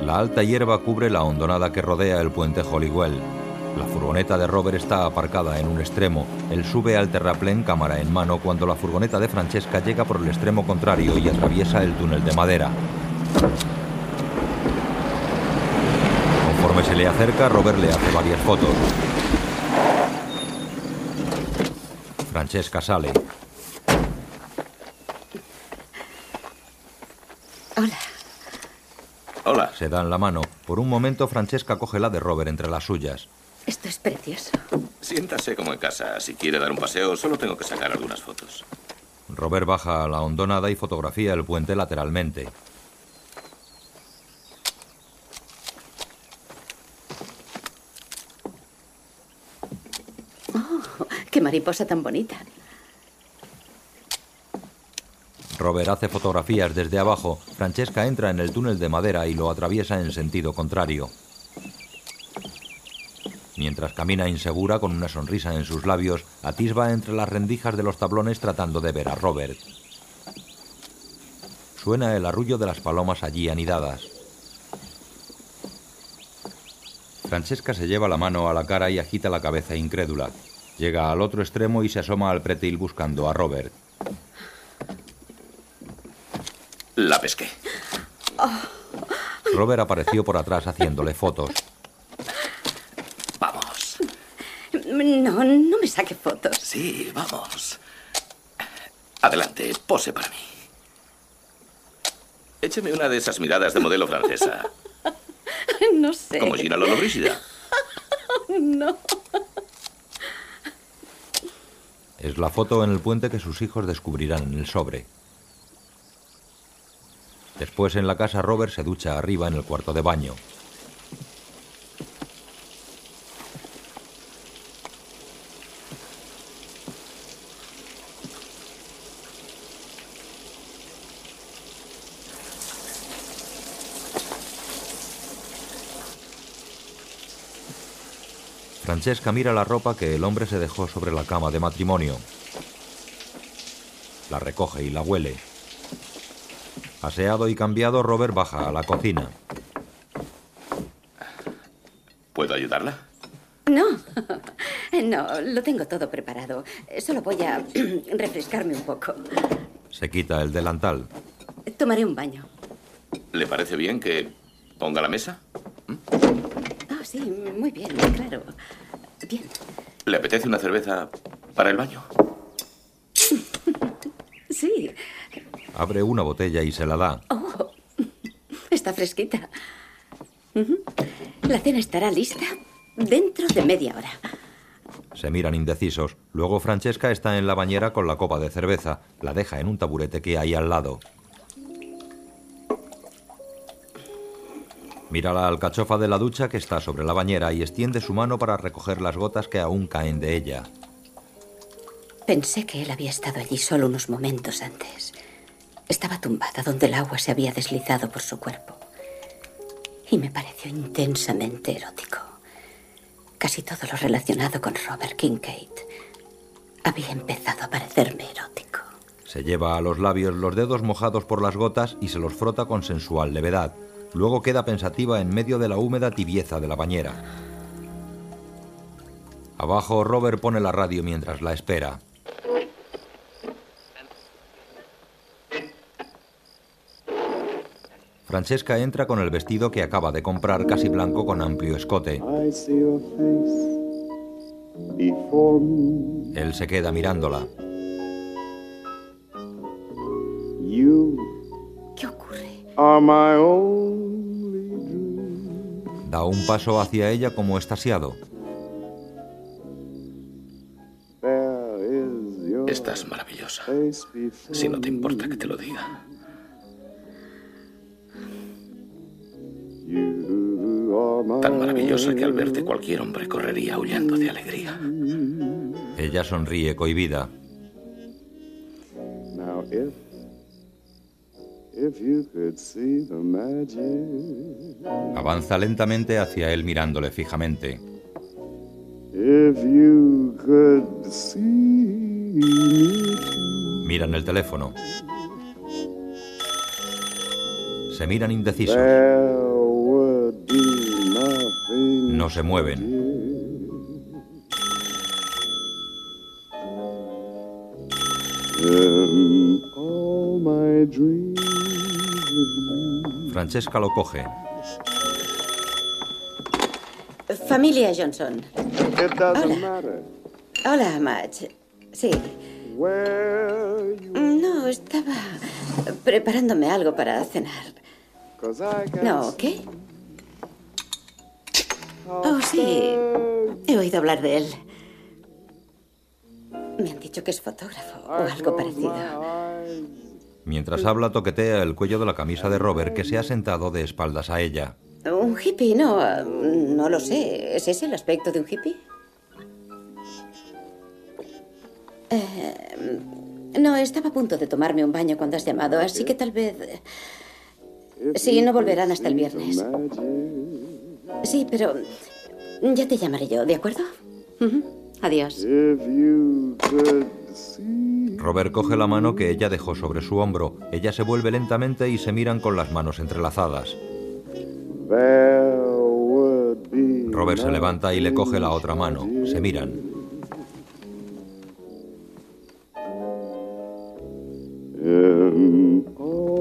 La alta hierba cubre la hondonada que rodea el puente Hollywell. La furgoneta de Robert está aparcada en un extremo. Él sube al terraplén cámara en mano cuando la furgoneta de Francesca llega por el extremo contrario y atraviesa el túnel de madera. Conforme se le acerca, Robert le hace varias fotos. Francesca sale. Hola. Hola. Se dan la mano. Por un momento, Francesca coge la de Robert entre las suyas. Esto es precioso. Siéntase como en casa. Si quiere dar un paseo, solo tengo que sacar algunas fotos. Robert baja a la hondonada y fotografía el puente lateralmente. Oh, qué mariposa tan bonita. Robert hace fotografías desde abajo. Francesca entra en el túnel de madera y lo atraviesa en sentido contrario. Mientras camina insegura con una sonrisa en sus labios, atisba entre las rendijas de los tablones tratando de ver a Robert. Suena el arrullo de las palomas allí anidadas. Francesca se lleva la mano a la cara y agita la cabeza incrédula. Llega al otro extremo y se asoma al pretil buscando a Robert. La pesqué. Robert apareció por atrás haciéndole fotos. Vamos. No, no me saque fotos. Sí, vamos. Adelante, pose para mí. Écheme una de esas miradas de modelo francesa. No sé. Como Gina Lollobrigida. No. Es la foto en el puente que sus hijos descubrirán en el sobre. Después en la casa Robert se ducha arriba en el cuarto de baño. Francesca mira la ropa que el hombre se dejó sobre la cama de matrimonio. La recoge y la huele. Aseado y cambiado, Robert baja a la cocina. ¿Puedo ayudarla? No. No, lo tengo todo preparado. Solo voy a refrescarme un poco. Se quita el delantal. Tomaré un baño. ¿Le parece bien que ponga la mesa? Ah, sí, muy bien, claro. Bien. ¿Le apetece una cerveza para el baño? Sí. Abre una botella y se la da. Oh, está fresquita. La cena estará lista dentro de media hora. Se miran indecisos. Luego Francesca está en la bañera con la copa de cerveza. La deja en un taburete que hay al lado. Mira la alcachofa de la ducha que está sobre la bañera y extiende su mano para recoger las gotas que aún caen de ella. Pensé que él había estado allí solo unos momentos antes. Estaba tumbada donde el agua se había deslizado por su cuerpo. Y me pareció intensamente erótico. Casi todo lo relacionado con Robert Kincaid había empezado a parecerme erótico. Se lleva a los labios los dedos mojados por las gotas y se los frota con sensual levedad. Luego queda pensativa en medio de la húmeda tibieza de la bañera. Abajo, Robert pone la radio mientras la espera. Francesca entra con el vestido que acaba de comprar casi blanco con amplio escote. Él se queda mirándola. ¿Qué ocurre? Da un paso hacia ella como estasiado. Estás maravillosa. Si no te importa que te lo diga. Tan maravillosa que al verte cualquier hombre correría aullando de alegría. Ella sonríe cohibida. Now, if, if you could see the magic, Avanza lentamente hacia él mirándole fijamente. if you could see me Miran el teléfono. Se miran indecisos. No se mueven. Francesca lo coge. Familia Johnson. Matter Hola, Madge. Sí. No, estaba preparándome algo para cenar. No, ¿qué? Oh, sí. He oído hablar de él. Me han dicho que es fotógrafo o algo parecido. Mientras habla, toquetea el cuello de la camisa de Robert, que se ha sentado de espaldas a ella. Un hippie, no, no lo sé. ¿Es ese el aspecto de un hippie? Eh, no, estaba a punto de tomarme un baño cuando has llamado, así que tal vez... Sí, no volverán hasta el viernes. Sí, pero ya te llamaré yo, ¿de acuerdo? Adiós. Robert coge la mano que ella dejó sobre su hombro. Ella se vuelve lentamente y se miran con las manos entrelazadas. Robert se levanta y le coge la otra mano. Se miran.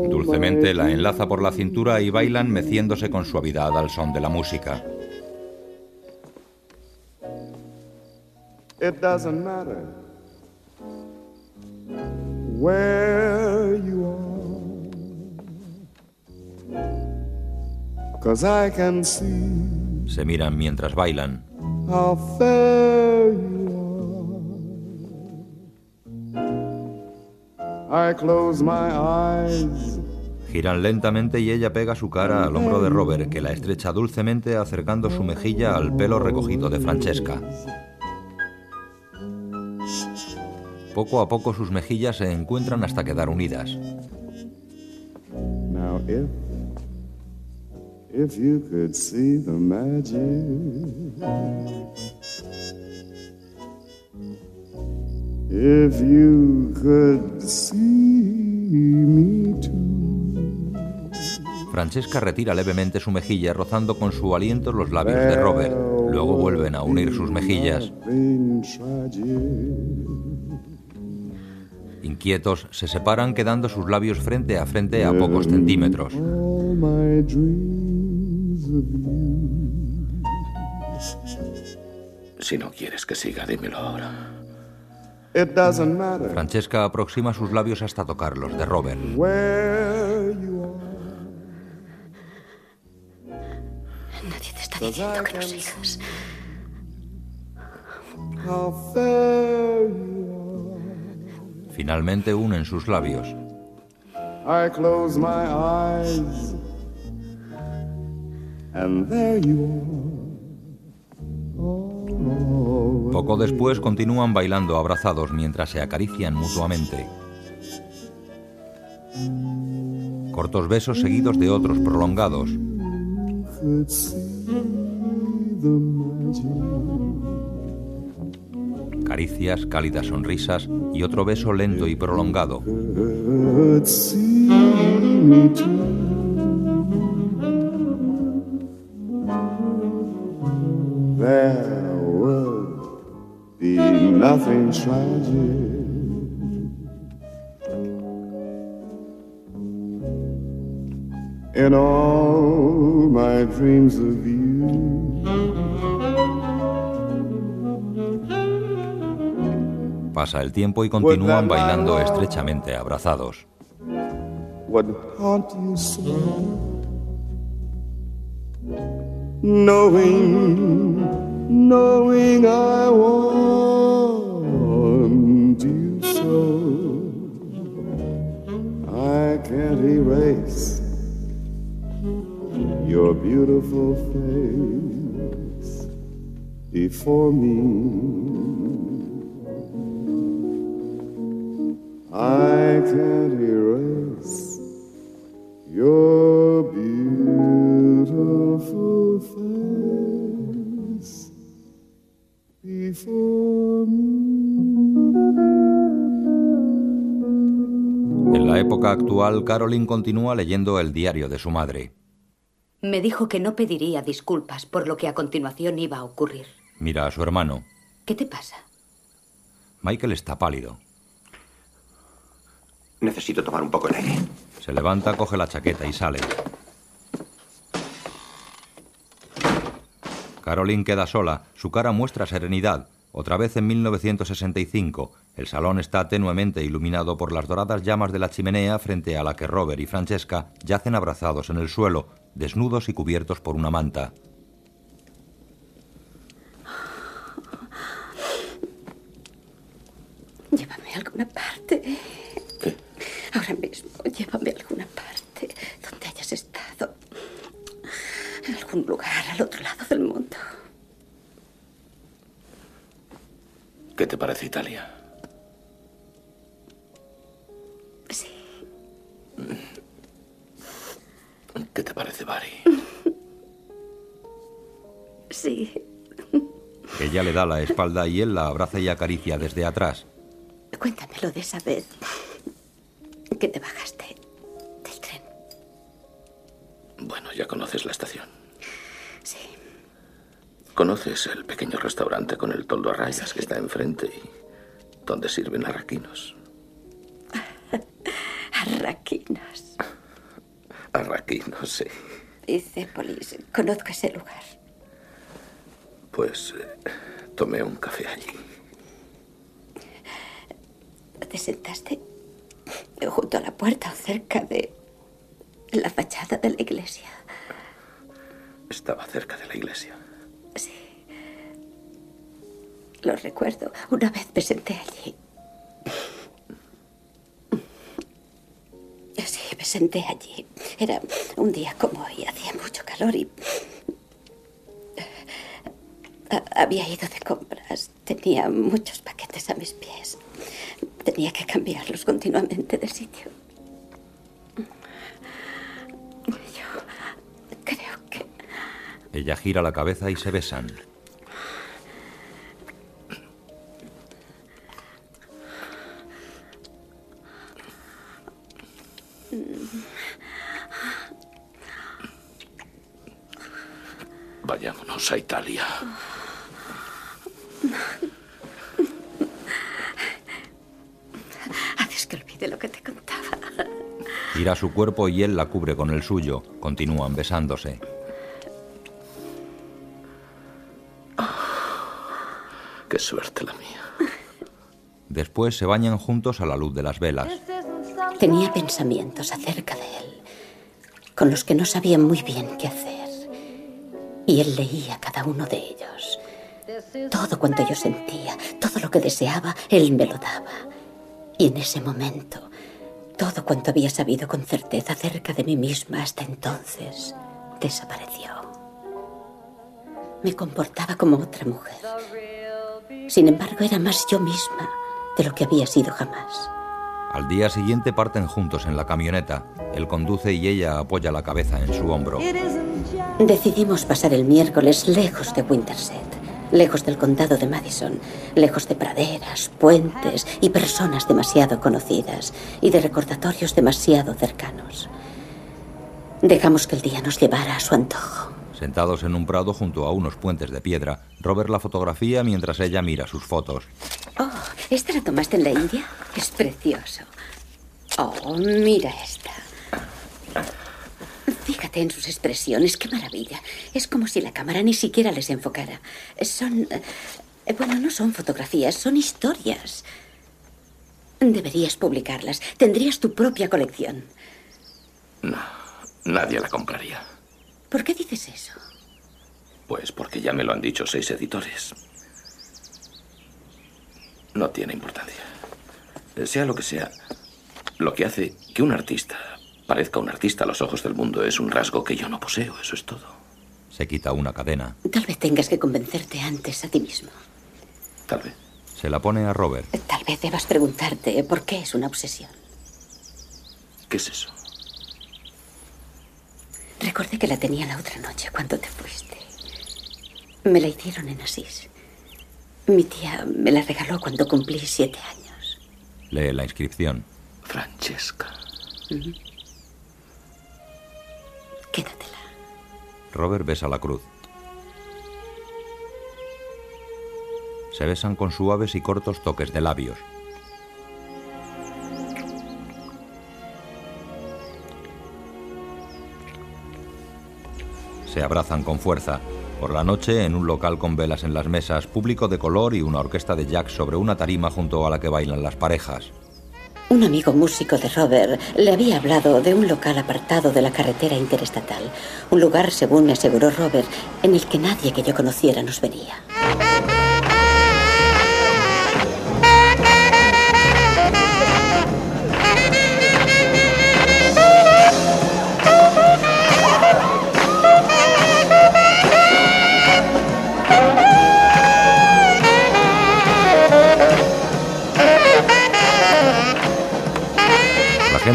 Dulcemente la enlaza por la cintura y bailan meciéndose con suavidad al son de la música. It doesn't matter where you are, cause I can see Se miran mientras bailan. how fair you I close my eyes Giran lentamente y ella pega su cara al hombro de Robert, que la estrecha dulcemente acercando su mejilla al pelo recogido de Francesca. Poco a poco sus mejillas se encuentran hasta quedar unidas. Now, if if you could see the magic, if you could see me too, Francesca retira levemente su mejilla rozando con su aliento los labios de Robert. Luego vuelven a unir sus mejillas. Inquietos, se separan quedando sus labios frente a frente a pocos centímetros. Si no quieres que siga, dímelo ahora. It doesn't matter Francesca aproxima sus labios hasta tocar los de Robert. where you are. Nadie te está diciendo que no sigas. How fair you Finalmente unen sus labios. I close my eyes, and there you are. Poco después continúan bailando abrazados mientras se acarician mutuamente. Cortos besos seguidos de otros prolongados. Caricias, cálidas sonrisas y otro beso lento y prolongado. Be nothing tragic. In all my dreams of you, Pasa el tiempo y continúan bailando estrechamente abrazados. would haunt you so. Knowing, knowing I want you so. I can't erase your beautiful face before me. I can't erase your beautiful face En la época actual, Caroline continúa leyendo el diario de su madre. Me dijo que no pediría disculpas por lo que a continuación iba a ocurrir. Mira a su hermano. ¿Qué te pasa? Michael está pálido. Necesito tomar un poco de aire. Se levanta, coge la chaqueta y sale. Caroline queda sola. Su cara muestra serenidad. Otra vez en 1965. El salón está tenuemente iluminado por las doradas llamas de la chimenea frente a la que Robert y Francesca yacen abrazados en el suelo, desnudos y cubiertos por una manta. Llévame a alguna parte. Ahora mismo, llévame a alguna parte donde hayas estado. En algún lugar al otro lado del mundo. ¿Qué te parece Italia? Sí. ¿Qué te parece Bari? Sí. Ella le da la espalda y él la abraza y acaricia desde atrás. Cuéntamelo de esa vez que te bajaste del tren. Bueno, ya conoces la estación. Conoces el pequeño restaurante con el toldo a rayas que está enfrente y donde sirven arraquinos. Arraquinos. Arraquinos, sí. Y Cépolis. Conozco ese lugar. Pues eh, tomé un café allí. ¿Te sentaste junto a la puerta o cerca de la fachada de la iglesia? Estaba cerca de la iglesia. Sí. Lo recuerdo. Una vez me senté allí. Sí, me senté allí. Era un día como hoy. Hacía mucho calor y... Ha- Había ido de compras. Tenía muchos paquetes a mis pies. Tenía que cambiarlos continuamente de sitio. Ella gira la cabeza y se besan. Vayámonos a Italia. Haces que olvide lo que te contaba. Gira su cuerpo y él la cubre con el suyo. Continúan besándose. Qué suerte la mía. Después se bañan juntos a la luz de las velas. Tenía pensamientos acerca de él, con los que no sabía muy bien qué hacer. Y él leía cada uno de ellos. Todo cuanto yo sentía, todo lo que deseaba, él me lo daba. Y en ese momento, todo cuanto había sabido con certeza acerca de mí misma hasta entonces, desapareció. Me comportaba como otra mujer. Sin embargo, era más yo misma de lo que había sido jamás. Al día siguiente parten juntos en la camioneta. Él conduce y ella apoya la cabeza en su hombro. Decidimos pasar el miércoles lejos de Winterset, lejos del condado de Madison, lejos de praderas, puentes y personas demasiado conocidas y de recordatorios demasiado cercanos. Dejamos que el día nos llevara a su antojo. Sentados en un prado junto a unos puentes de piedra, Robert la fotografía mientras ella mira sus fotos. Oh, ¿esta la tomaste en la India? Es precioso. Oh, mira esta. Fíjate en sus expresiones, qué maravilla. Es como si la cámara ni siquiera les enfocara. Son... eh, Bueno, no son fotografías, son historias. Deberías publicarlas. Tendrías tu propia colección. No, nadie la compraría. ¿Por qué dices eso? Pues porque ya me lo han dicho seis editores. No tiene importancia. Sea lo que sea, lo que hace que un artista parezca un artista a los ojos del mundo es un rasgo que yo no poseo, eso es todo. Se quita una cadena. Tal vez tengas que convencerte antes a ti mismo. Tal vez. Se la pone a Robert. Tal vez debas preguntarte por qué es una obsesión. ¿Qué es eso? Recordé que la tenía la otra noche cuando te fuiste. Me la hicieron en Asís. Mi tía me la regaló cuando cumplí siete años. Lee la inscripción. Francesca. Quédatela. Robert besa la cruz. Se besan con suaves y cortos toques de labios. Se abrazan con fuerza. Por la noche, en un local con velas en las mesas, público de color y una orquesta de jazz sobre una tarima junto a la que bailan las parejas. Un amigo músico de Robert le había hablado de un local apartado de la carretera interestatal. Un lugar, según me aseguró Robert, en el que nadie que yo conociera nos vería.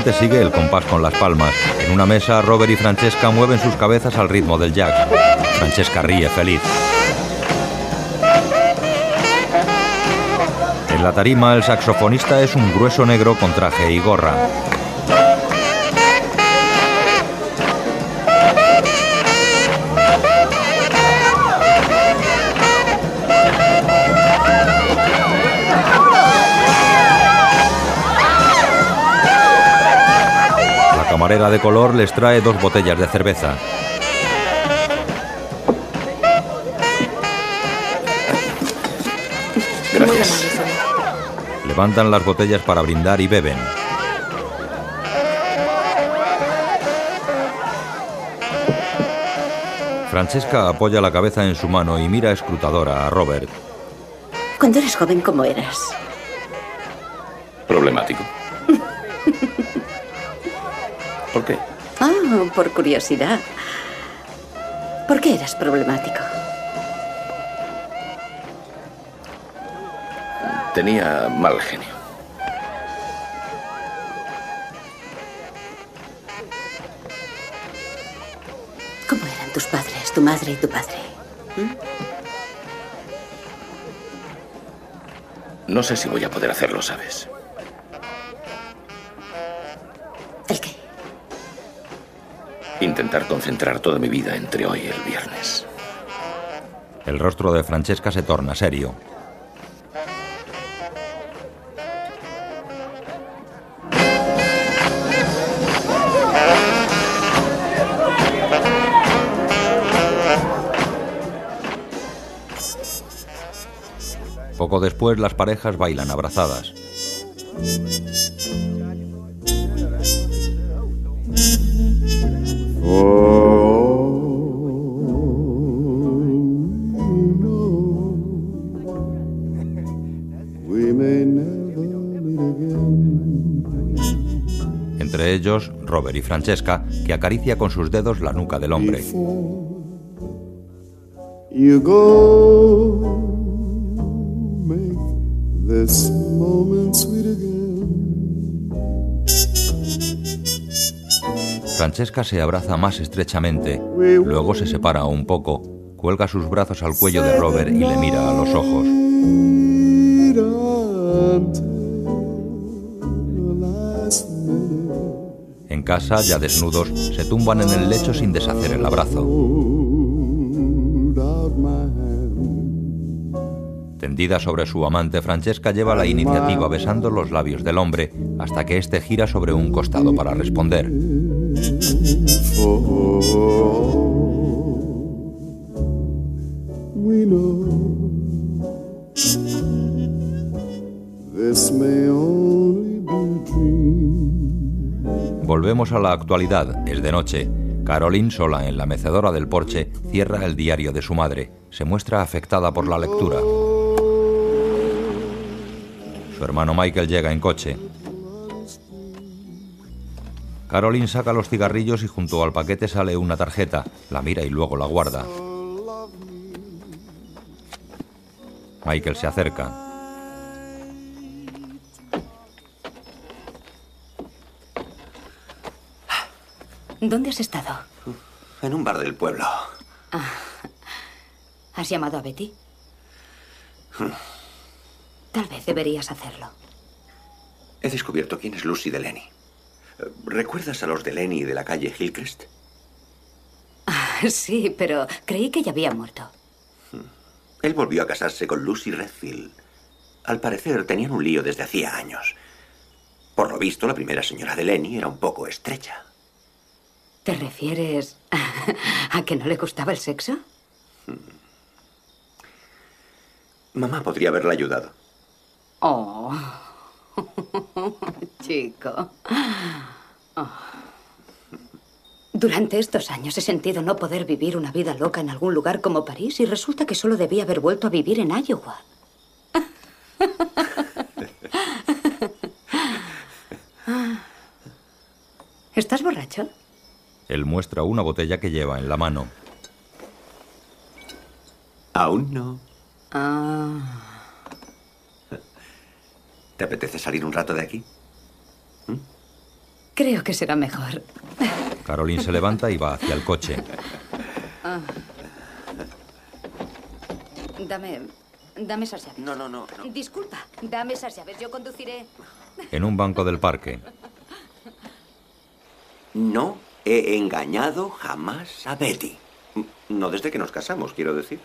Sigue el compás con las palmas. En una mesa, Robert y Francesca mueven sus cabezas al ritmo del jazz. Francesca ríe feliz. En la tarima, el saxofonista es un grueso negro con traje y gorra. Camarera de color les trae dos botellas de cerveza. Gracias. Levantan las botellas para brindar y beben. Francesca apoya la cabeza en su mano y mira escrutadora a Robert. Cuando eres joven, ¿cómo eras? Problemático. ¿Por qué? Ah, por curiosidad. ¿Por qué eras problemático? Tenía mal genio. ¿Cómo eran tus padres, tu madre y tu padre? No sé si voy a poder hacerlo, ¿sabes? Intentar concentrar toda mi vida entre hoy y el viernes. El rostro de Francesca se torna serio. Poco después las parejas bailan abrazadas. Robert y Francesca, que acaricia con sus dedos la nuca del hombre. You go, make this moment sweet again. Francesca se abraza más estrechamente, luego se separa un poco, cuelga sus brazos al cuello de Robert y le mira a los ojos. Casa, ya desnudos, se tumban en el lecho sin deshacer el abrazo. Tendida sobre su amante, Francesca lleva la iniciativa besando los labios del hombre hasta que éste gira sobre un costado para responder. A la actualidad, es de noche. Caroline, sola en la mecedora del porche, cierra el diario de su madre. Se muestra afectada por la lectura. Su hermano Michael llega en coche. Caroline saca los cigarrillos y junto al paquete sale una tarjeta. La mira y luego la guarda. Michael se acerca. ¿Dónde has estado? En un bar del pueblo. Ah, ¿Has llamado a Betty? Tal vez deberías hacerlo. He descubierto quién es Lucy Delaney. ¿Recuerdas a los Delaney de la calle Hillcrest? Ah, Sí, pero creí que ya había muerto. Él volvió a casarse con Lucy Redfield. Al parecer tenían un lío desde hacía años. Por lo visto, la primera señora Delaney era un poco estrecha. ¿Te refieres a que no le gustaba el sexo? Mamá podría haberla ayudado. Oh, chico. Oh. Durante estos años he sentido no poder vivir una vida loca en algún lugar como París y resulta que solo debía haber vuelto a vivir en Iowa. ¿Estás borracho? Él muestra una botella que lleva en la mano. Aún no. Ah. ¿Te apetece salir un rato de aquí? Creo que será mejor. Caroline se levanta y va hacia el coche. Ah. Dame. Dame esas llaves. No, no, no. Disculpa, dame esas llaves. Yo conduciré. En un banco del parque. No he engañado jamás a Betty. No desde que nos casamos, quiero decir.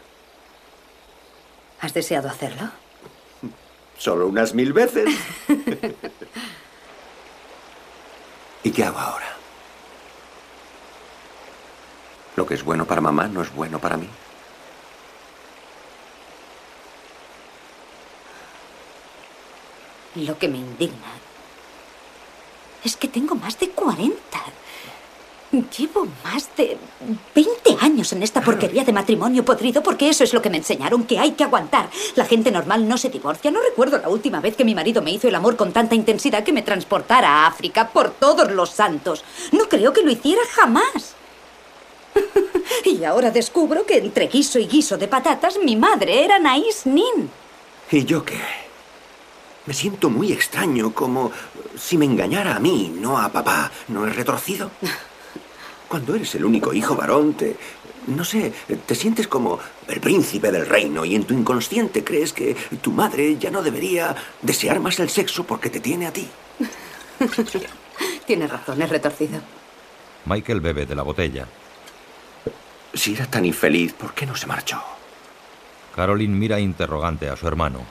¿Has deseado hacerlo? Solo unas mil veces. ¿Y qué hago ahora? Lo que es bueno para mamá no es bueno para mí. Lo que me indigna es que tengo más de 40. Llevo más de 20 años en esta porquería de matrimonio podrido porque eso es lo que me enseñaron, que hay que aguantar. La gente normal no se divorcia. No recuerdo la última vez que mi marido me hizo el amor con tanta intensidad que me transportara a África por todos los santos. No creo que lo hiciera jamás. y ahora descubro que entre guiso y guiso de patatas mi madre era Naís Nin. ¿Y yo qué? Me siento muy extraño, como si me engañara a mí, no a papá. ¿No es retorcido? Cuando eres el único hijo varón, te... No sé, te sientes como el príncipe del reino y en tu inconsciente crees que tu madre ya no debería desear más el sexo porque te tiene a ti. Tienes razón, es retorcido. Michael bebe de la botella. Si era tan infeliz, ¿por qué no se marchó? Caroline mira interrogante a su hermano.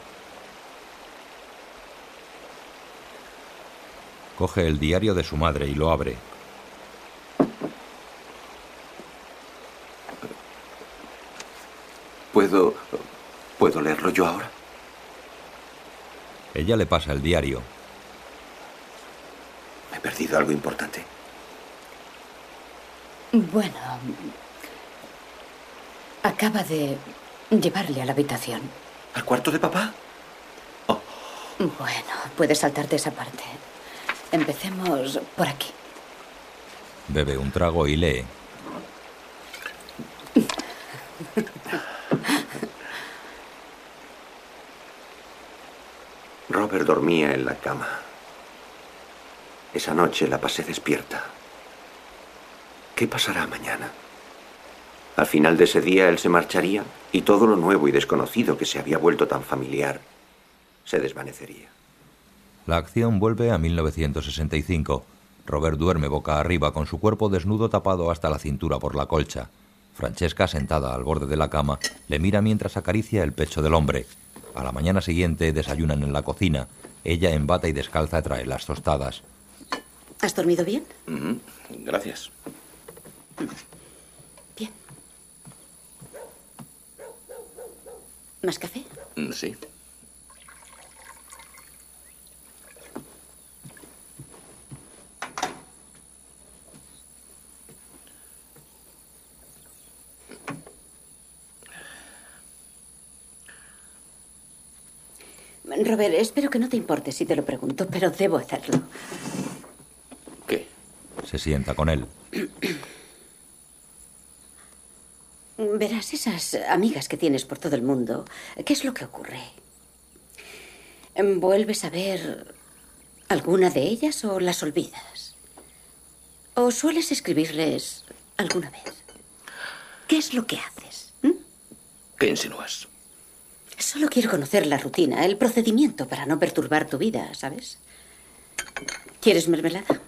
Coge el diario de su madre y lo abre. ¿Puedo... ¿Puedo leerlo yo ahora? Ella le pasa el diario. He perdido algo importante. Bueno, acaba de llevarle a la habitación. ¿Al cuarto de papá? Bueno, puedes saltarte esa parte. Empecemos por aquí. Bebe un trago y lee. Robert dormía en la cama. Esa noche la pasé despierta. ¿Qué pasará mañana? Al final de ese día él se marcharía y todo lo nuevo y desconocido que se había vuelto tan familiar se desvanecería. La acción vuelve a 1965. Robert duerme boca arriba con su cuerpo desnudo tapado hasta la cintura por la colcha. Francesca, sentada al borde de la cama, le mira mientras acaricia el pecho del hombre. A la mañana siguiente desayunan en la cocina. Ella en bata y descalza trae las tostadas. ¿Has dormido bien? Mm, Gracias. Bien. ¿Más café? Mm, Sí. Robert, espero que no te importe si te lo pregunto, pero debo hacerlo. ¿Qué? Se sienta con él. Verás, esas amigas que tienes por todo el mundo, ¿qué es lo que ocurre? ¿Vuelves a ver alguna de ellas o las olvidas? ¿O sueles escribirles alguna vez? ¿Qué es lo que haces? ¿Qué insinúas? Solo quiero conocer la rutina, el procedimiento para no perturbar tu vida, ¿sabes? ¿Quieres mermelada?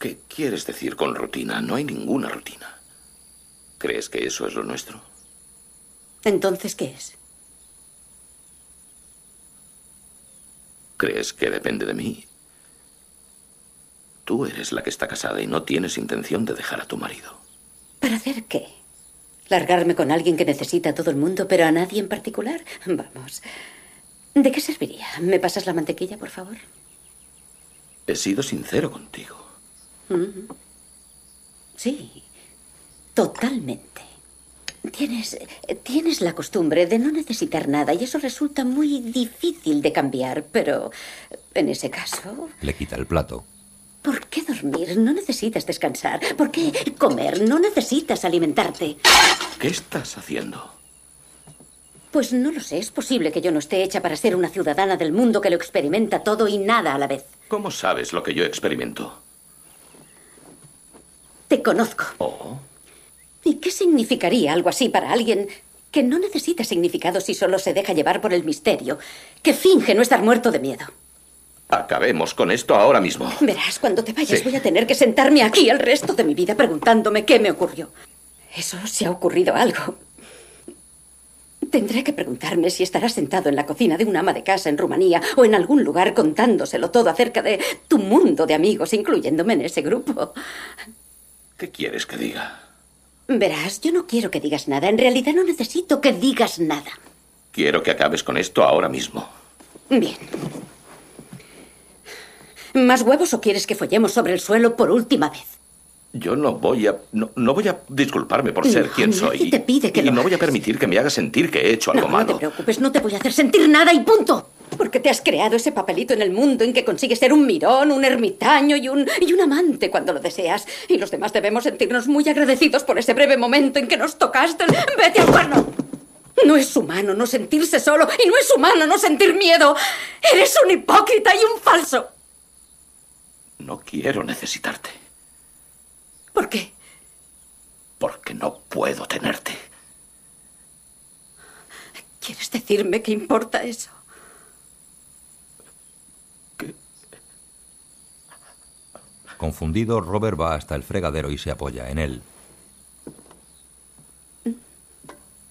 ¿Qué quieres decir con rutina? No hay ninguna rutina. ¿Crees que eso es lo nuestro? Entonces, ¿qué es? ¿Crees que depende de mí? Tú eres la que está casada y no tienes intención de dejar a tu marido. ¿Para hacer qué? ¿Largarme con alguien que necesita a todo el mundo, pero a nadie en particular? Vamos. ¿De qué serviría? ¿Me pasas la mantequilla, por favor? He sido sincero contigo. Mm. Sí, totalmente. Tienes, tienes la costumbre de no necesitar nada y eso resulta muy difícil de cambiar, pero en ese caso, Le quita el plato. ¿Por qué dormir? No necesitas descansar. ¿Por qué comer? No necesitas alimentarte. ¿Qué estás haciendo? Pues no lo sé, es posible que yo no esté hecha para ser una ciudadana del mundo que lo experimenta todo y nada a la vez. ¿Cómo sabes lo que yo experimento? Te conozco. Oh, ¿Y qué significaría algo así para alguien que no necesita significado si solo se deja llevar por el misterio, que finge no estar muerto de miedo? Acabemos con esto ahora mismo. Verás, cuando te vayas Sí. voy a tener que sentarme aquí el resto de mi vida preguntándome qué me ocurrió. Eso si ha ocurrido algo. Tendré que preguntarme si estará sentado en la cocina de una ama de casa en Rumanía o en algún lugar contándoselo todo acerca de tu mundo de amigos, incluyéndome en ese grupo. ¿Qué quieres que diga? Verás, yo no quiero que digas nada. En realidad no necesito que digas nada. Quiero que acabes con esto ahora mismo. Bien. ¿Más huevos o quieres que follemos sobre el suelo por última vez? Yo no voy a. No, no voy a disculparme por ser No, quien soy. te pide que y lo no voy a permitir que me hagas sentir que he hecho algo No, no te malo. preocupes, no te voy a hacer sentir nada y punto. Porque te has creado ese papelito en el mundo en que consigues ser un mirón, un ermitaño y un, y un amante cuando lo deseas. Y los demás debemos sentirnos muy agradecidos por ese breve momento en que nos tocaste. el- ¡Vete al cuerno! No es humano no sentirse solo y no es humano no sentir miedo. Eres un hipócrita y un falso. No quiero necesitarte. ¿Por qué? Porque no puedo tenerte. ¿Quieres decirme qué importa eso? Confundido, Robert va hasta el fregadero y se apoya en él.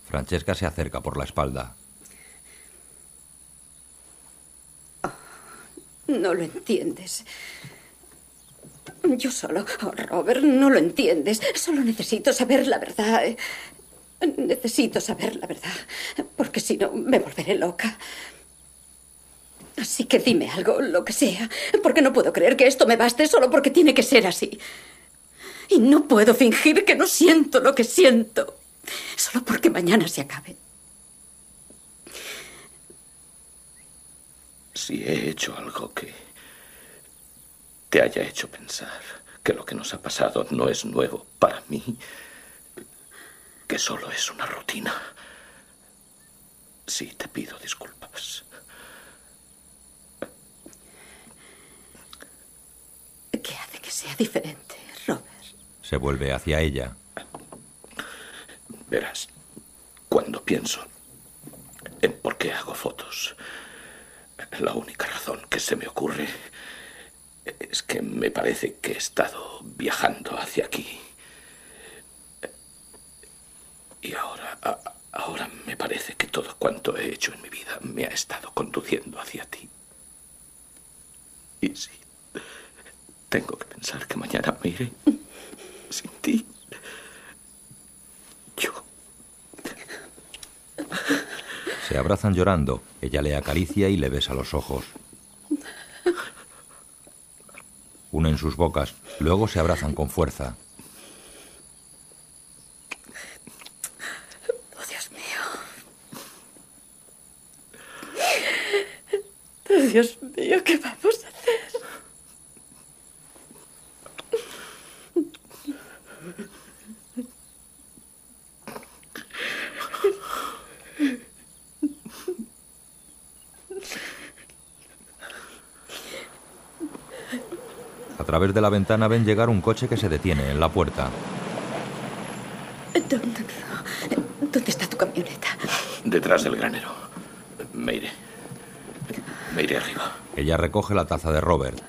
Francesca se acerca por la espalda. No lo entiendes. Yo solo, oh, Robert, no lo entiendes. Solo necesito saber la verdad. Necesito saber la verdad, porque si no me volveré loca. Así que dime algo, lo que sea, porque no puedo creer que esto me baste solo porque tiene que ser así. Y no puedo fingir que no siento lo que siento, solo porque mañana se acabe. Si he hecho algo que te haya hecho pensar que lo que nos ha pasado no es nuevo para mí, que solo es una rutina, sí te pido disculpas. ¿Qué hace que sea diferente, Robert? Se vuelve hacia ella. Verás, cuando pienso en por qué hago fotos, la única razón que se me ocurre es que me parece que he estado viajando hacia aquí. Y ahora, ahora me parece que todo cuanto he hecho en mi vida me ha estado conduciendo hacia ti. Y sí, tengo que pensar que mañana me iré sin ti. Yo Se abrazan llorando. Ella le acaricia y le besa los ojos. Unen sus bocas. Luego se abrazan con fuerza. Oh, Dios mío. Oh, Dios mío, ¿qué vamos a través de la ventana ven llegar un coche que se detiene en la puerta. ¿Dónde, dónde está tu camioneta? Detrás del granero. Me iré. Me iré arriba. Ella recoge la taza de Robert.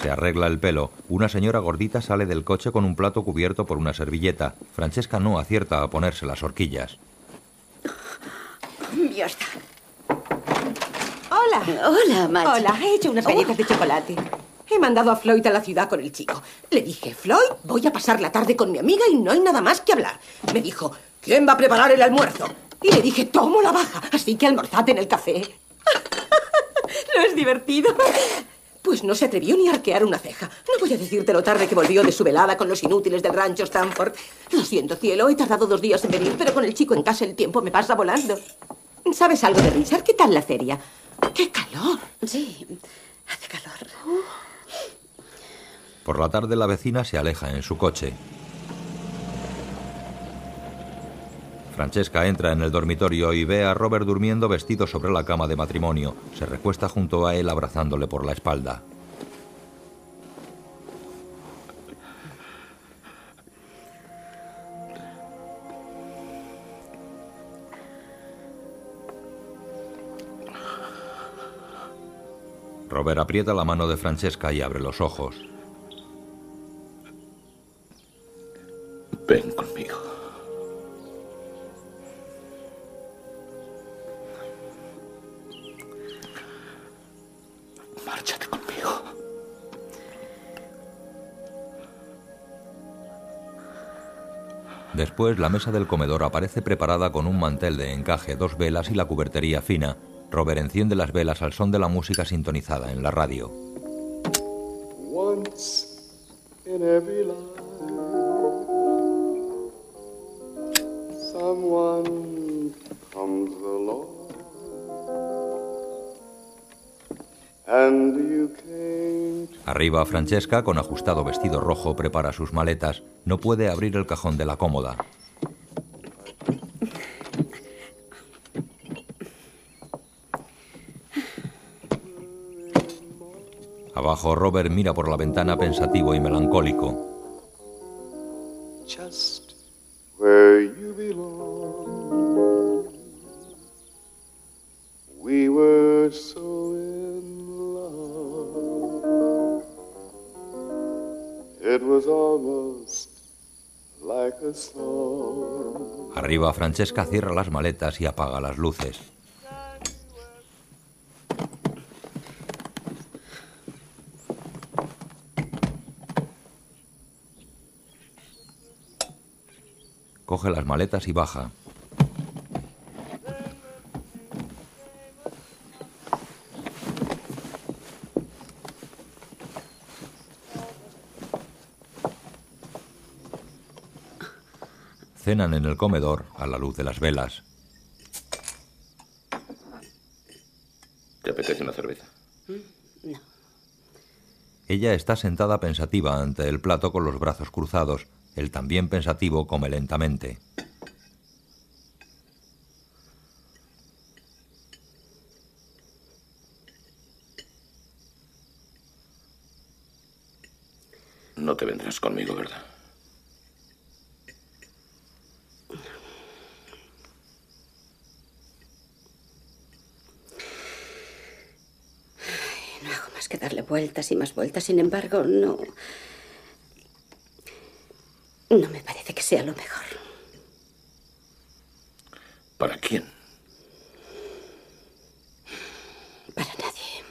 Se arregla el pelo. Una señora gordita sale del coche con un plato cubierto por una servilleta. Francesca no acierta a ponerse las horquillas. Hola, Machi. Hola, he hecho unas galletas de chocolate. He mandado a Floyd a la ciudad con el chico. Le dije, Floyd, voy a pasar la tarde con mi amiga y no hay nada más que hablar. Me dijo, ¿quién va a preparar el almuerzo? Y le dije, tomo la baja, así que almorzad en el café. ¿No es divertido? Pues no se atrevió ni a arquear una ceja. No voy a decirte lo tarde que volvió de su velada con los inútiles del rancho Stanford. Lo siento, cielo, he tardado dos días en venir, pero con el chico en casa el tiempo me pasa volando. ¿Sabes algo de Richard? ¿Qué tal la feria? ¡Qué calor! Sí, hace calor. Por la tarde la vecina se aleja en su coche. Francesca entra en el dormitorio y ve a Robert durmiendo vestido sobre la cama de matrimonio. Se recuesta junto a él abrazándole por la espalda. Robert aprieta la mano de Francesca y abre los ojos. Ven conmigo. Márchate conmigo. Después, la mesa del comedor aparece preparada con un mantel de encaje, dos velas y la cubertería fina. Robert enciende las velas al son de la música sintonizada en la radio. Once in every life, someone comes along, and you came to Arriba, Francesca, con ajustado vestido rojo, prepara sus maletas. No puede abrir el cajón de la cómoda. Abajo, Robert mira por la ventana pensativo y melancólico. just where you belong. We were so in love. It was almost like a song. Arriba, Francesca cierra las maletas y apaga las luces. Coge las maletas y baja. Cenan en el comedor a la luz de las velas. ¿Te apetece una cerveza? No. Ella está sentada pensativa ante el plato con los brazos cruzados. Él también pensativo come lentamente. No te vendrás conmigo, ¿verdad? No hago más que darle vueltas y más vueltas. Sin embargo, no. No me parece que sea lo mejor. ¿Para quién? Para nadie.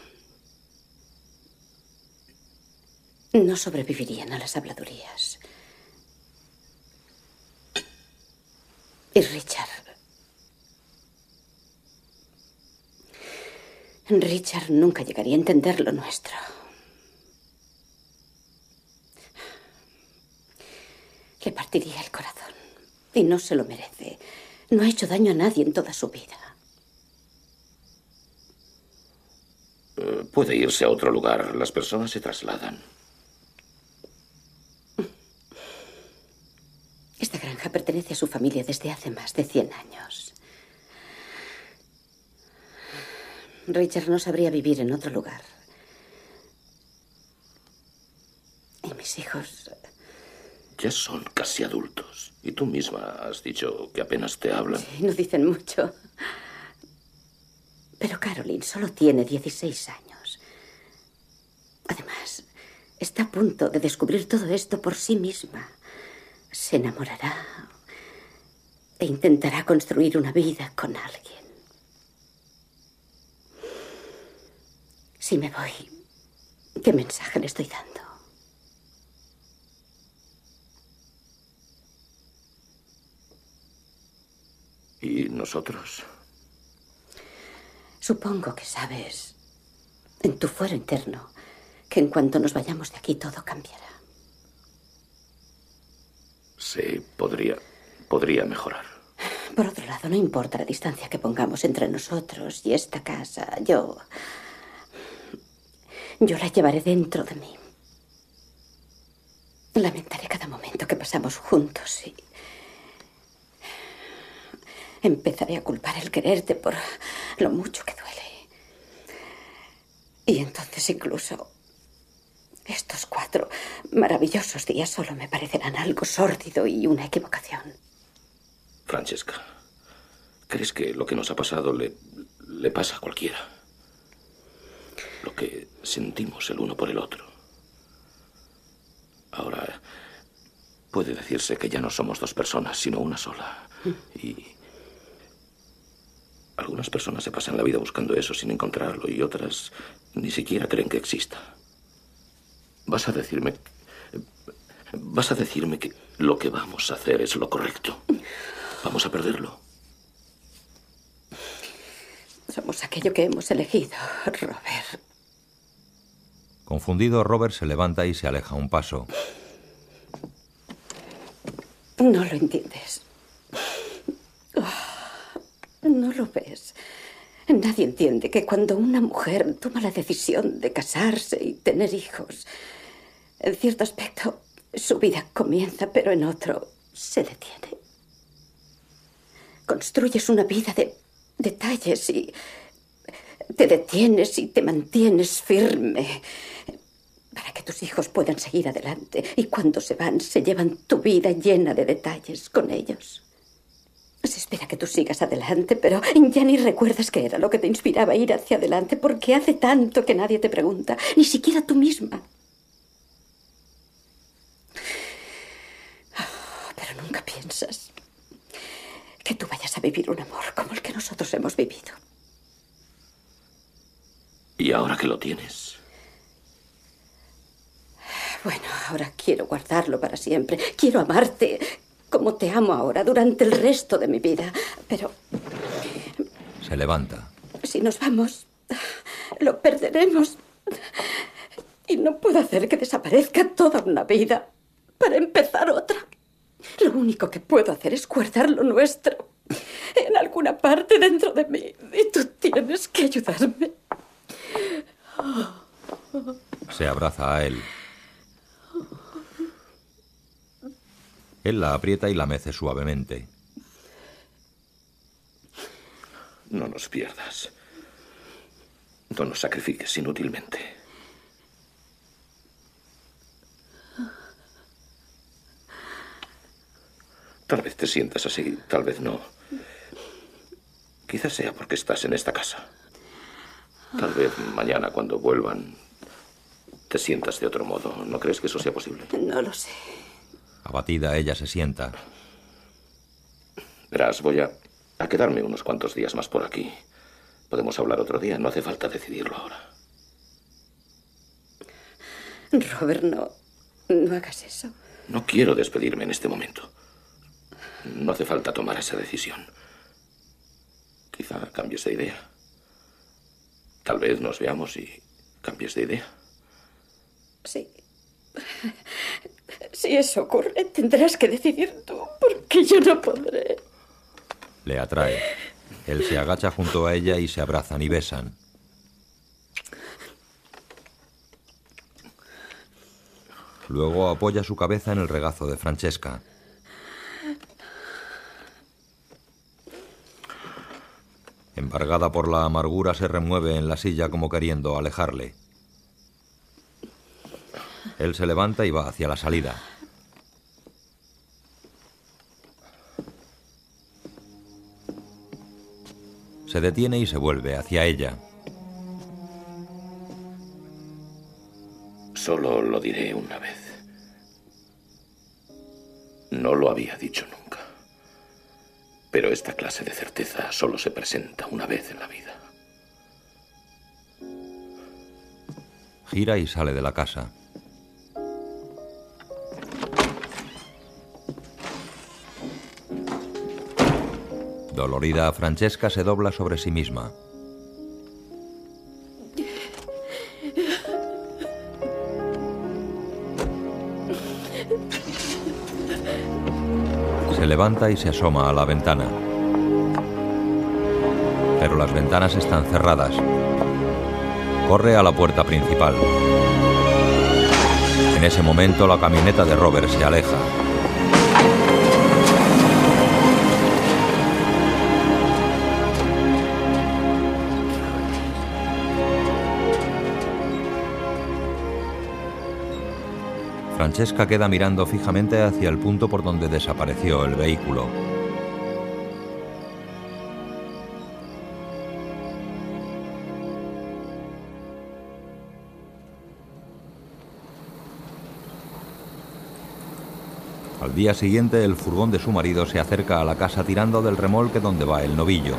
No sobrevivirían a las habladurías. Y Richard. Richard nunca llegaría a entender lo nuestro. Y no se lo merece. No ha hecho daño a nadie en toda su vida. Eh, puede irse a otro lugar. Las personas se trasladan. Esta granja pertenece a su familia desde hace más de 100 años. Richard no sabría vivir en otro lugar. Y mis hijos... Ya son casi adultos. Y tú misma has dicho que apenas te hablan. sí, no dicen mucho. Pero Caroline solo tiene 16 años. Además, está a punto de descubrir todo esto por sí misma. Se enamorará e intentará construir una vida con alguien. Si me voy, ¿qué mensaje le estoy dando? ¿Y nosotros? Supongo que sabes, en tu fuero interno, que en cuanto nos vayamos de aquí todo cambiará. Sí, podría. podría mejorar. Por otro lado, no importa la distancia que pongamos entre nosotros y esta casa, yo. Yo la llevaré dentro de mí. Lamentaré cada momento que pasamos juntos y. Empezaré a culpar el quererte por lo mucho que duele. Y entonces incluso estos cuatro maravillosos días solo me parecerán algo sórdido y una equivocación. Francesca, ¿crees que lo que nos ha pasado le, le pasa a cualquiera? Lo que sentimos el uno por el otro. Ahora puede decirse que ya no somos dos personas, sino una sola. Y algunas personas se pasan la vida buscando eso sin encontrarlo y otras ni siquiera creen que exista. Vas a decirme... Vas a decirme que lo que vamos a hacer es lo correcto. Vamos a perderlo. Somos aquello que hemos elegido, Robert. Confundido, Robert se levanta y se aleja un paso. No lo entiendes. No lo ves. Nadie entiende que cuando una mujer toma la decisión de casarse y tener hijos, en cierto aspecto su vida comienza, pero en otro se detiene. Construyes una vida de detalles y te detienes y te mantienes firme para que tus hijos puedan seguir adelante y cuando se van se llevan tu vida llena de detalles con ellos. Se espera que tú sigas adelante, pero ya ni recuerdas qué era lo que te inspiraba a ir hacia adelante porque hace tanto que nadie te pregunta, ni siquiera tú misma. Ah, Pero nunca piensas que tú vayas a vivir un amor como el que nosotros hemos vivido. Y ahora que lo tienes, Bueno, ahora quiero guardarlo para siempre. Quiero amarte como te amo ahora durante el resto de mi vida. Pero Se levanta. si nos vamos, lo perderemos. Y no puedo hacer que desaparezca toda una vida para empezar otra. Lo único que puedo hacer es guardar lo nuestro en alguna parte dentro de mí. Y tú tienes que ayudarme. Se abraza a él. Él la aprieta y la mece suavemente. no nos pierdas. No nos sacrifiques inútilmente. Tal vez te sientas así, tal vez no. Quizás sea porque estás en esta casa. Tal vez mañana cuando vuelvan te sientas de otro modo. ¿No crees que eso sea posible? No lo sé. Abatida, ella se sienta. Verás, voy a, a quedarme unos cuantos días más por aquí. Podemos hablar otro día, no hace falta decidirlo ahora. Robert, no. No hagas eso. No quiero despedirme en este momento. No hace falta tomar esa decisión. Quizá cambies de idea. Tal vez nos veamos y cambies de idea. Sí. Si eso ocurre, tendrás que decidir tú, porque yo no podré. Le atrae. Él se agacha junto a ella y se abrazan y besan. Luego apoya su cabeza en el regazo de Francesca. Embargada por la amargura, se remueve en la silla como queriendo alejarle. Él se levanta y va hacia la salida. Se detiene y se vuelve hacia ella. Solo lo diré una vez. No lo había dicho nunca. Pero esta clase de certeza solo se presenta una vez en la vida. Gira y sale de la casa. Dolorida, Francesca se dobla sobre sí misma. Se levanta y se asoma a la ventana. Pero las ventanas están cerradas. Corre a la puerta principal. En ese momento la camioneta de Robert se aleja. Francesca queda mirando fijamente hacia el punto por donde desapareció el vehículo. Al día siguiente, el furgón de su marido se acerca a la casa tirando del remolque donde va el novillo.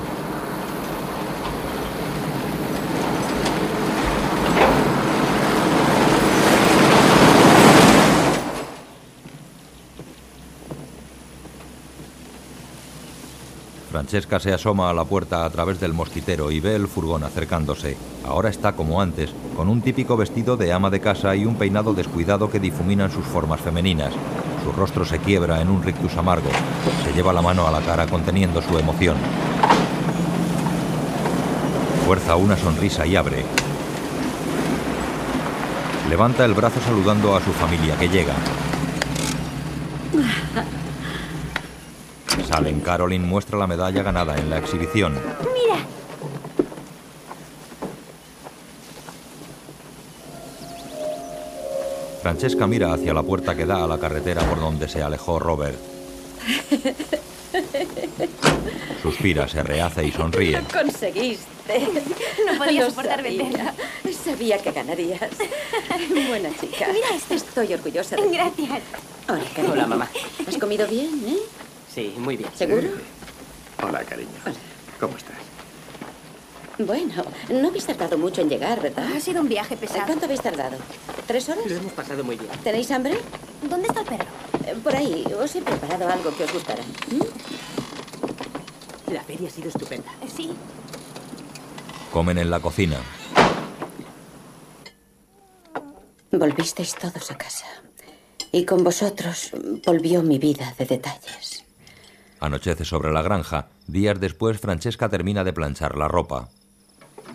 Francesca se asoma a la puerta a través del mosquitero y ve el furgón acercándose. Ahora está como antes, con un típico vestido de ama de casa y un peinado descuidado que difuminan sus formas femeninas. Su rostro se quiebra en un rictus amargo. Se lleva la mano a la cara conteniendo su emoción. Fuerza una sonrisa y abre. Levanta el brazo saludando a su familia que llega. Salen. Caroline muestra la medalla ganada en la exhibición. Mira, Francesca mira hacia la puerta que da a la carretera por donde se alejó Robert. Suspira, se rehace y sonríe. Lo conseguiste. No podía Lo soportar sabía. venderla. Sabía que ganarías. Buena chica. Mira este. Estoy orgullosa de ti. Gracias. Hola. Hola, mamá. ¿Has comido bien, eh? Sí, muy bien. ¿Seguro? Hola, cariño. ¿Cómo estás? Bueno, no habéis tardado mucho en llegar, ¿verdad? Ha sido un viaje pesado. ¿Cuánto habéis tardado? ¿Tres horas? Lo hemos pasado muy bien. ¿Tenéis hambre? ¿Dónde está el perro? Eh, Por ahí, os he preparado algo que os gustará. ¿Mm? La feria ha sido estupenda. Sí. Comen en la cocina. Volvisteis todos a casa. Y con vosotros volvió mi vida de detalles. Anochece sobre la granja. Días después, Francesca termina de planchar la ropa.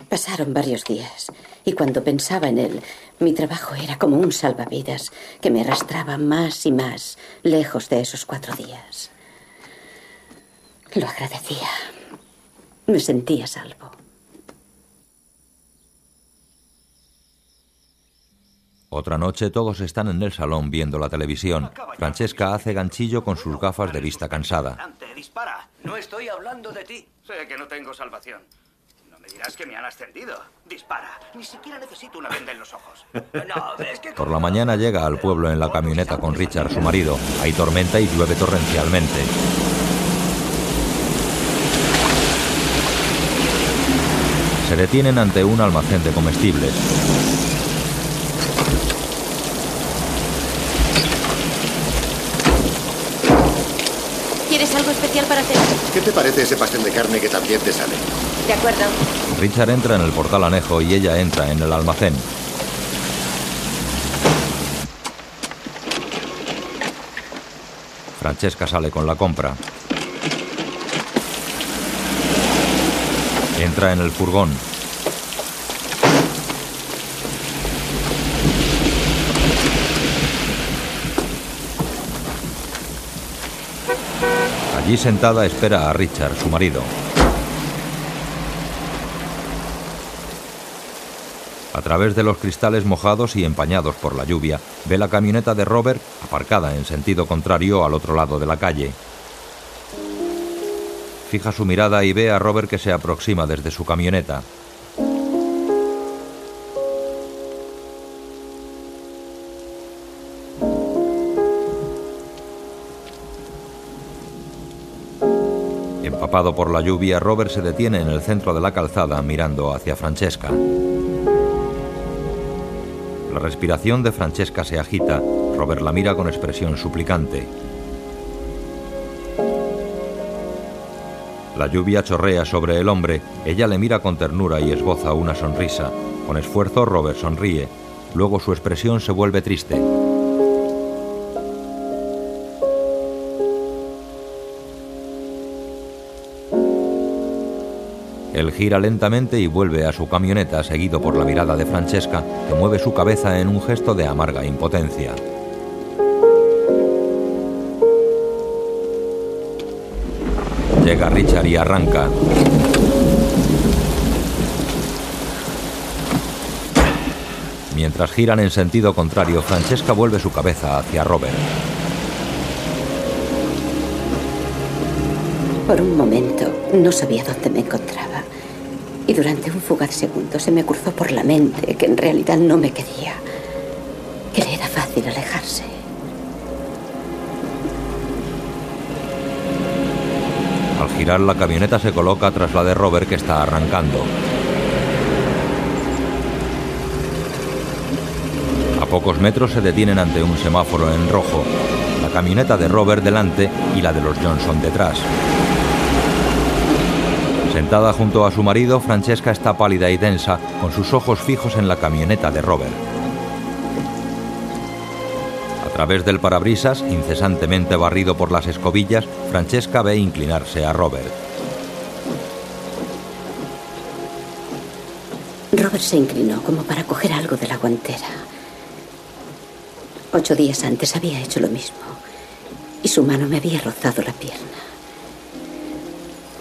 Pasaron varios días y cuando pensaba en él, mi trabajo era como un salvavidas que me arrastraba más y más lejos de esos cuatro días. Lo agradecía. Me sentía salvo. Otra noche todos están en el salón viendo la televisión. Francesca hace ganchillo con sus gafas de vista cansada. Dispara. No estoy hablando de ti. Sé que no tengo salvación. No me dirás que me han ascendido. Dispara. Ni siquiera necesito una venda en los ojos. No, es que... Por la mañana llega al pueblo en la camioneta con Richard, su marido. Hay tormenta y llueve torrencialmente. Se detienen ante un almacén de comestibles. ¿Quieres algo especial para cenar? ¿Qué te parece ese pastel de carne que también te sale? De acuerdo. Richard entra en el portal anejo y ella entra en el almacén. Francesca sale con la compra. Entra en el furgón. Allí sentada espera a Richard, su marido. A través de los cristales mojados y empañados por la lluvia, ve la camioneta de Robert aparcada en sentido contrario al otro lado de la calle. Fija su mirada y ve a Robert que se aproxima desde su camioneta. Por la lluvia, Robert se detiene en el centro de la calzada mirando hacia Francesca. La respiración de Francesca se agita. Robert la mira con expresión suplicante. La lluvia chorrea sobre el hombre. Ella le mira con ternura y esboza una sonrisa. Con esfuerzo, Robert sonríe. Luego su expresión se vuelve triste. Él gira lentamente y vuelve a su camioneta seguido por la mirada de Francesca, que mueve su cabeza en un gesto de amarga impotencia. Llega Richard y arranca. Mientras giran en sentido contrario, Francesca vuelve su cabeza hacia Robert. Por un momento no sabía dónde me encontraba. Y durante un fugaz segundo se me cruzó por la mente que en realidad no me quería. Que le era fácil alejarse. Al girar la camioneta se coloca tras la de Robert que está arrancando. A pocos metros se detienen ante un semáforo en rojo. La camioneta de Robert delante y la de los Johnson detrás. Sentada junto a su marido, Francesca está pálida y tensa, con sus ojos fijos en la camioneta de Robert. A través del parabrisas, incesantemente barrido por las escobillas, Francesca ve inclinarse a Robert. Robert se inclinó como para coger algo de la guantera. Ocho días antes había hecho lo mismo y su mano me había rozado la pierna.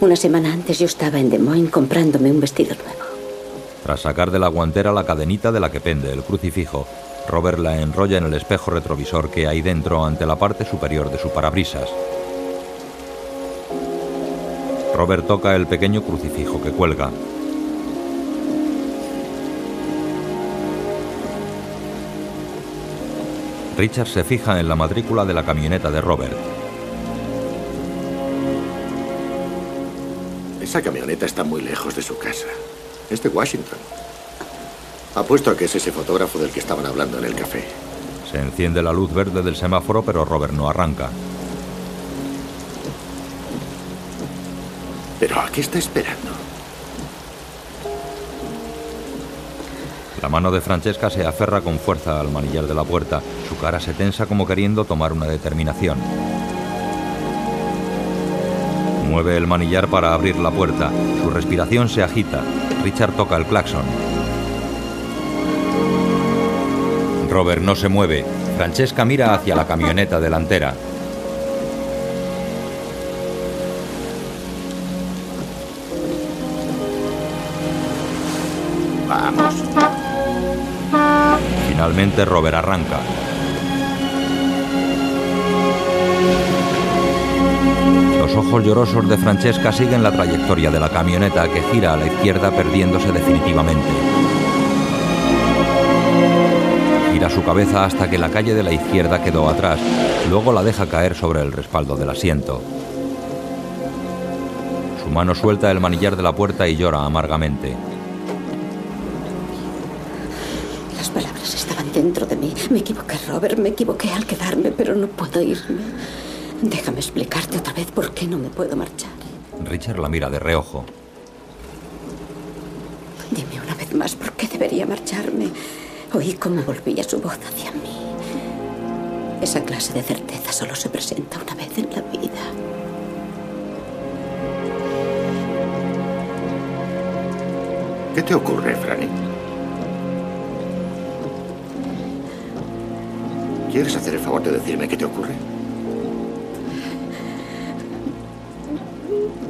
Una semana antes yo estaba en Des Moines comprándome un vestido nuevo. Tras sacar de la guantera la cadenita de la que pende el crucifijo, Robert la enrolla en el espejo retrovisor que hay dentro ante la parte superior de su parabrisas. Robert toca el pequeño crucifijo que cuelga. Richard se fija en la matrícula de la camioneta de Robert. Esa camioneta está muy lejos de su casa. Es de Washington. Apuesto a que es ese fotógrafo del que estaban hablando en el café. Se enciende la luz verde del semáforo, pero Robert no arranca. ¿Pero a qué está esperando? La mano de Francesca se aferra con fuerza al manillar de la puerta. Su cara se tensa como queriendo tomar una determinación. Mueve el manillar para abrir la puerta. Su respiración se agita. Richard toca el claxon. Robert no se mueve. Francesca mira hacia la camioneta delantera. Vamos. Finalmente Robert arranca. Los ojos llorosos de Francesca siguen la trayectoria de la camioneta que gira a la izquierda perdiéndose definitivamente. Gira su cabeza hasta que la calle de la izquierda quedó atrás, luego la deja caer sobre el respaldo del asiento. Su mano suelta el manillar de la puerta y llora amargamente. Las palabras estaban dentro de mí. Me equivoqué, Robert, me equivoqué al quedarme, pero no puedo irme. Déjame explicarte otra vez por qué no me puedo marchar. Richard la mira de reojo. Dime una vez más por qué debería marcharme. Oí cómo volvía su voz hacia mí. Esa clase de certeza solo se presenta una vez en la vida. ¿Qué te ocurre, Franny? ¿Quieres hacer el favor de decirme qué te ocurre?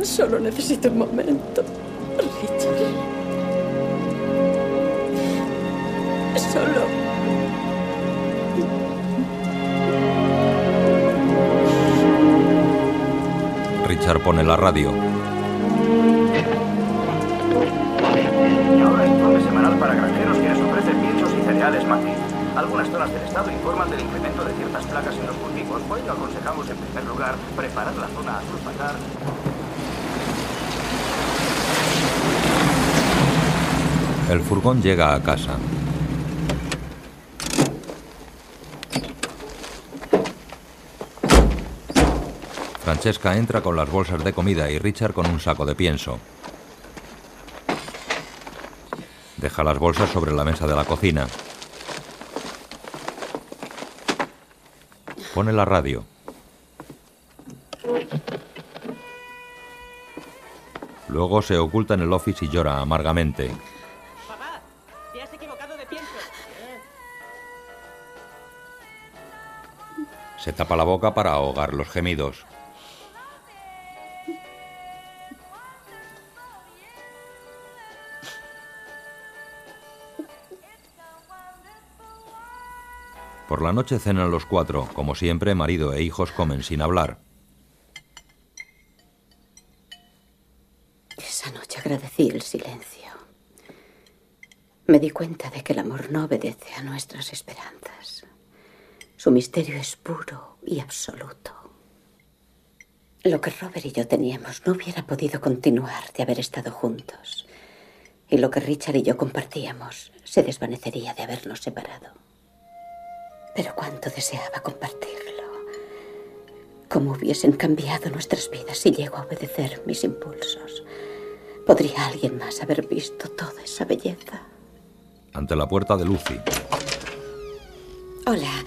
Solo necesito un momento, Richard. solo. Richard pone la radio. Y ahora informe semanal para granjeros que les ofrece piensos y cereales matriz. Algunas zonas del estado informan del incremento de ciertas placas en los cultivos. Por ello aconsejamos en primer lugar preparar la zona a sulfatar. El furgón llega a casa. Francesca entra con las bolsas de comida y Richard con un saco de pienso. Deja las bolsas sobre la mesa de la cocina. Pone la radio. Luego se oculta en el office y llora amargamente. Se tapa la boca para ahogar los gemidos. Por la noche cenan los cuatro. Como siempre, marido e hijos comen sin hablar. Esa noche agradecí el silencio. Me di cuenta de que el amor no obedece a nuestras esperanzas. Su misterio es puro y absoluto. Lo que Robert y yo teníamos no hubiera podido continuar de haber estado juntos. Y lo que Richard y yo compartíamos se desvanecería de habernos separado. Pero cuánto deseaba compartirlo. Cómo hubiesen cambiado nuestras vidas si llego a obedecer mis impulsos. ¿Podría alguien más haber visto toda esa belleza? Ante la puerta de Lucy. Hola,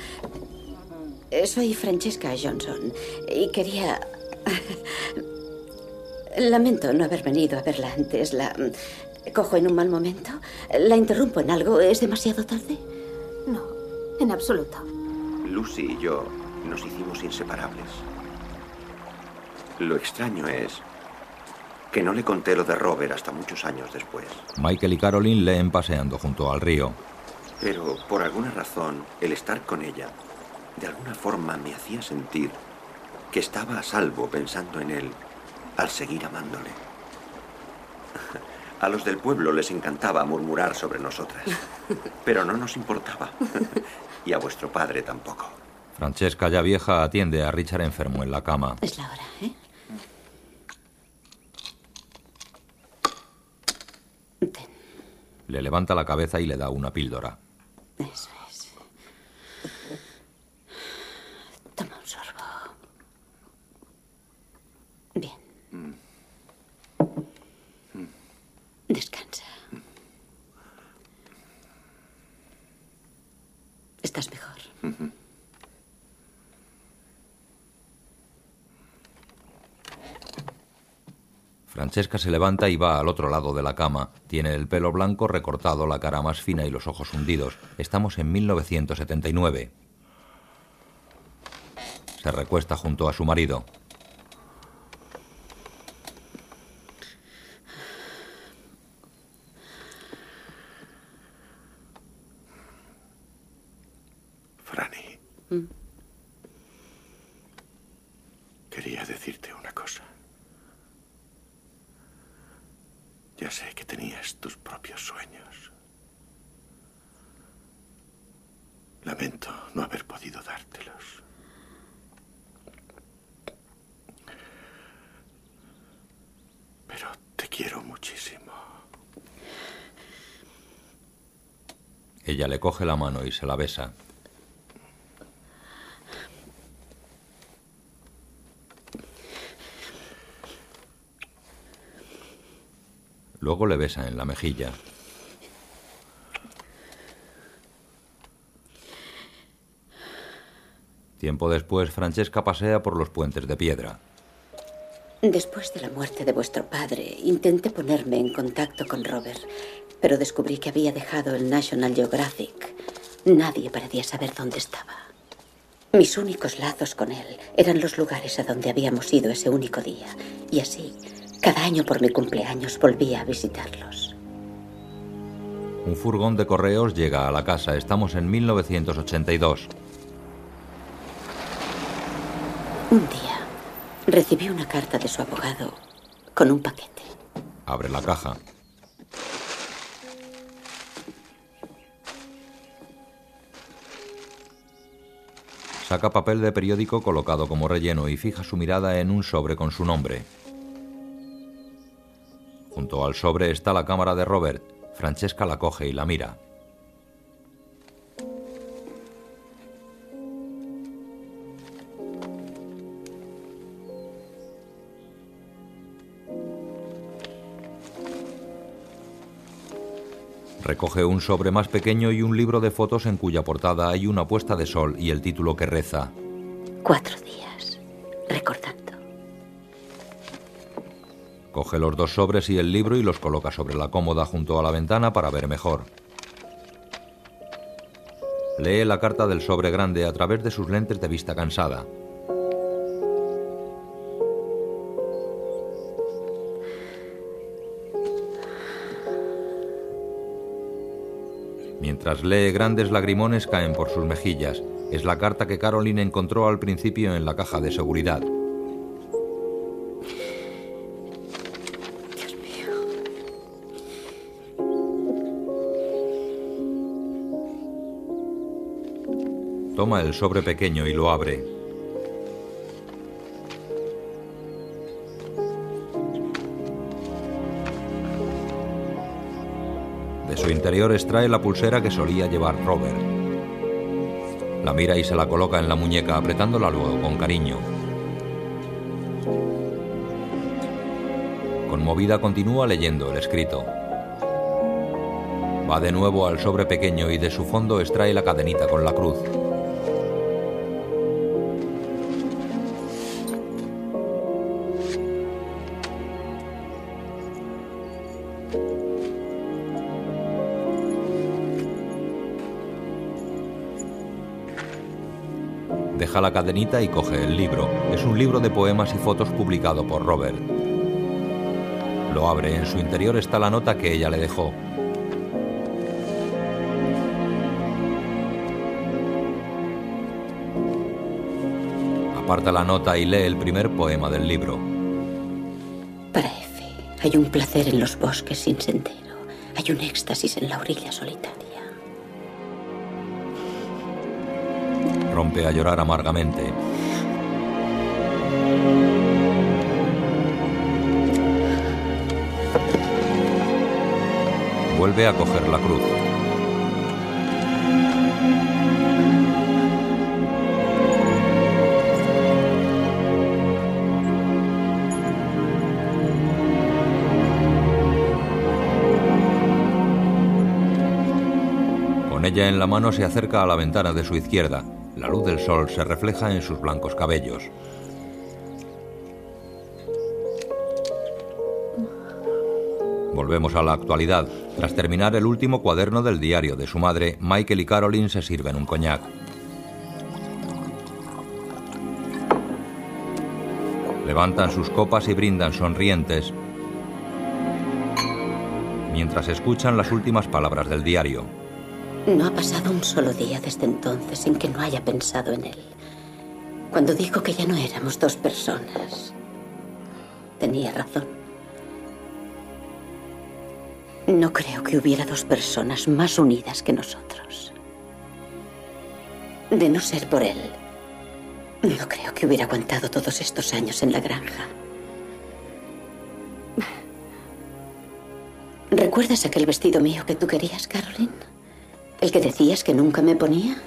soy Francesca Johnson y quería... Lamento no haber venido a verla antes. La cojo en un mal momento. La interrumpo en algo. ¿Es demasiado tarde? No, en absoluto. Lucy y yo nos hicimos inseparables. Lo extraño es que no le conté lo de Robert hasta muchos años después. Michael y Caroline leen paseando junto al río. Pero por alguna razón, el estar con ella, de alguna forma me hacía sentir que estaba a salvo pensando en él al seguir amándole. A los del pueblo les encantaba murmurar sobre nosotras, pero no nos importaba. Y a vuestro padre tampoco. Francesca, ya vieja, atiende a Richard enfermo en la cama. Es la hora, ¿eh? Le levanta la cabeza y le da una píldora. Eso es. Toma un sorbo. Bien. Descansa. Estás mejor. Francesca se levanta y va al otro lado de la cama. Tiene el pelo blanco recortado, la cara más fina y los ojos hundidos. Estamos en 1979. Se recuesta junto a su marido. Franny, quería decirte una cosa. Ya sé que tenías tus propios sueños. Lamento no haber podido dártelos. Pero te quiero muchísimo. Ella le coge la mano y se la besa. Luego le besa en la mejilla. Tiempo después, Francesca pasea por los puentes de piedra. Después de la muerte de vuestro padre, intenté ponerme en contacto con Robert, pero descubrí que había dejado el National Geographic. Nadie parecía saber dónde estaba. Mis únicos lazos con él eran los lugares a donde habíamos ido ese único día, y así, cada año por mi cumpleaños volvía a visitarlos. Un furgón de correos llega a la casa. Estamos en 1982. Un día recibí una carta de su abogado con un paquete. Abre la caja. Saca papel de periódico colocado como relleno y fija su mirada en un sobre con su nombre. Junto al sobre está la cámara de Robert. Francesca la coge y la mira. Recoge un sobre más pequeño y un libro de fotos en cuya portada hay una puesta de sol y el título que reza Cuatro días. Recordando. Coge los dos sobres y el libro y los coloca sobre la cómoda junto a la ventana para ver mejor. Lee la carta del sobre grande a través de sus lentes de vista cansada. Mientras lee, grandes lagrimones caen por sus mejillas. Es la carta que Caroline encontró al principio en la caja de seguridad. Toma el sobre pequeño y lo abre. Su interior extrae la pulsera que solía llevar Robert. La mira y se la coloca en la muñeca, apretándola luego con cariño. Conmovida continúa leyendo el escrito. Va de nuevo al sobre pequeño y de su fondo extrae la cadenita con la cruz. La cadenita y coge el libro. Es un libro de poemas y fotos publicado por Robert. Lo abre. En su interior está la nota que ella le dejó. Aparta la nota y lee el primer poema del libro. Para F hay un placer en los bosques sin sendero. Hay un éxtasis en la orilla solitaria. A llorar amargamente. Vuelve a coger la cruz. Con ella en la mano se acerca a la ventana de su izquierda. La luz del sol se refleja en sus blancos cabellos. Volvemos a la actualidad. Tras terminar el último cuaderno del diario de su madre, Michael y Caroline se sirven un coñac. Levantan sus copas y brindan sonrientes mientras escuchan las últimas palabras del diario. No ha pasado un solo día desde entonces sin que no haya pensado en él. Cuando dijo que ya no éramos dos personas, tenía razón. No creo que hubiera dos personas más unidas que nosotros. De no ser por él, no creo que hubiera aguantado todos estos años en la granja. ¿Recuerdas aquel vestido mío que tú querías, Caroline? ¿El que decías que nunca me ponía?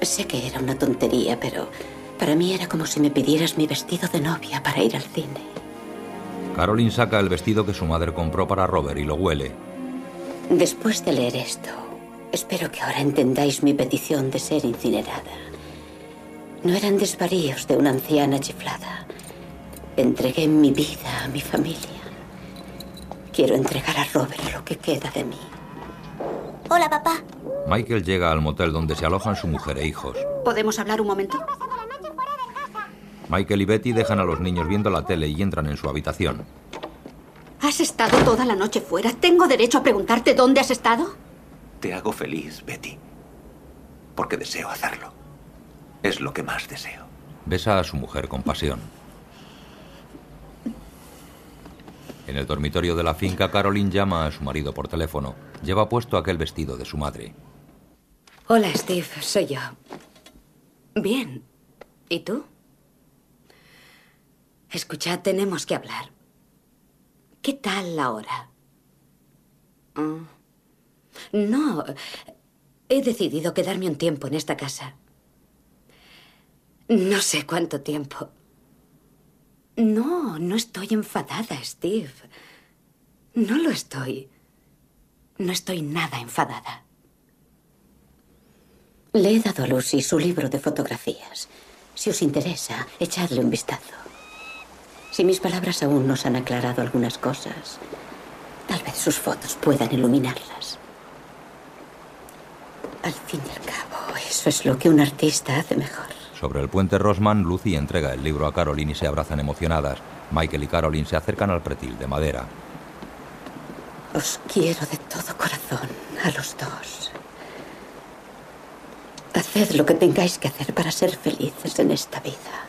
Sé que era una tontería, pero para mí era como si me pidieras mi vestido de novia para ir al cine. Caroline saca el vestido que su madre compró para Robert y lo huele. Después de leer esto, espero que ahora entendáis mi petición de ser incinerada. No eran desvaríos de una anciana chiflada. Entregué mi vida a mi familia. Quiero entregar a Robert lo que queda de mí. Hola, papá. Michael llega al motel donde se alojan su mujer e hijos. ¿Podemos hablar un momento? Michael y Betty dejan a los niños viendo la tele y entran en su habitación. Has estado toda la noche fuera. ¿Tengo derecho a preguntarte dónde has estado? Te hago feliz, Betty. Porque deseo hacerlo. Es lo que más deseo. Besa a su mujer con pasión. En el dormitorio de la finca, Caroline llama a su marido por teléfono. Lleva puesto aquel vestido de su madre. Hola, Steve. Soy yo. Bien. ¿Y tú? Escucha, tenemos que hablar. ¿Qué tal la hora? Ah. No, he decidido quedarme un tiempo en esta casa. No sé cuánto tiempo. No, no estoy enfadada, Steve. No lo estoy. No estoy nada enfadada. Le he dado a Lucy su libro de fotografías. Si os interesa, echadle un vistazo. Si mis palabras aún nos han aclarado algunas cosas, tal vez sus fotos puedan iluminarlas. Al fin y al cabo, eso es lo que un artista hace mejor. Sobre el puente Rosman, Lucy entrega el libro a Caroline y se abrazan emocionadas. Michael y Caroline se acercan al pretil de madera. Os quiero de todo corazón a los dos. Haced lo que tengáis que hacer para ser felices en esta vida.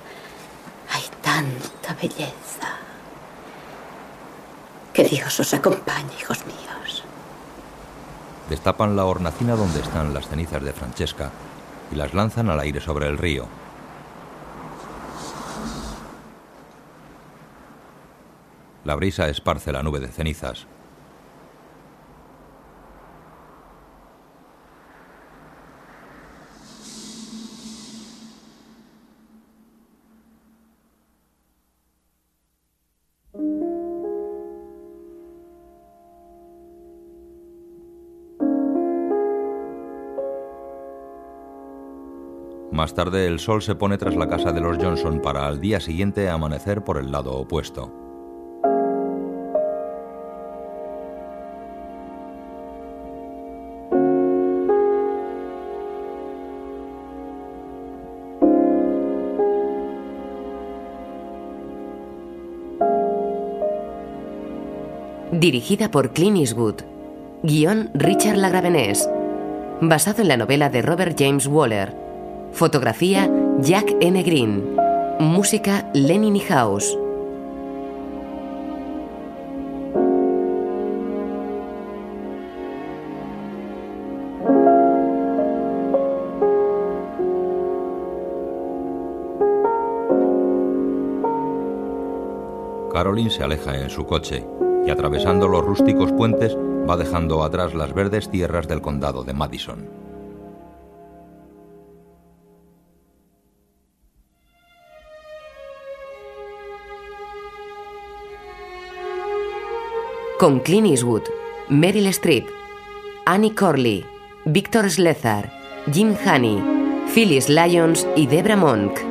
Hay tanta belleza. Que Dios os acompañe, hijos míos. Destapan la hornacina donde están las cenizas de Francesca y las lanzan al aire sobre el río. La brisa esparce la nube de cenizas. Más tarde el sol se pone tras la casa de los Johnson para al día siguiente amanecer por el lado opuesto. Dirigida por Clint Eastwood. Guión Richard Lagravenés. Basado en la novela de Robert James Waller. Fotografía Jack N. Green. Música Lenny House. Caroline se aleja en su coche y atravesando los rústicos puentes va dejando atrás las verdes tierras del condado de Madison. Con Clint Eastwood, Meryl Streep, Annie Corley, Victor Slezar, Jim Haney, Phyllis Lyons y Debra Monk.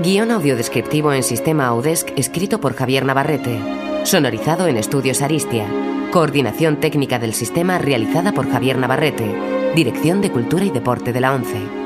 Guión audiodescriptivo en sistema Audesc escrito por Javier Navarrete. Sonorizado en Estudios Aristia. Coordinación técnica del sistema realizada por Javier Navarrete. Dirección de Cultura y Deporte de la ONCE.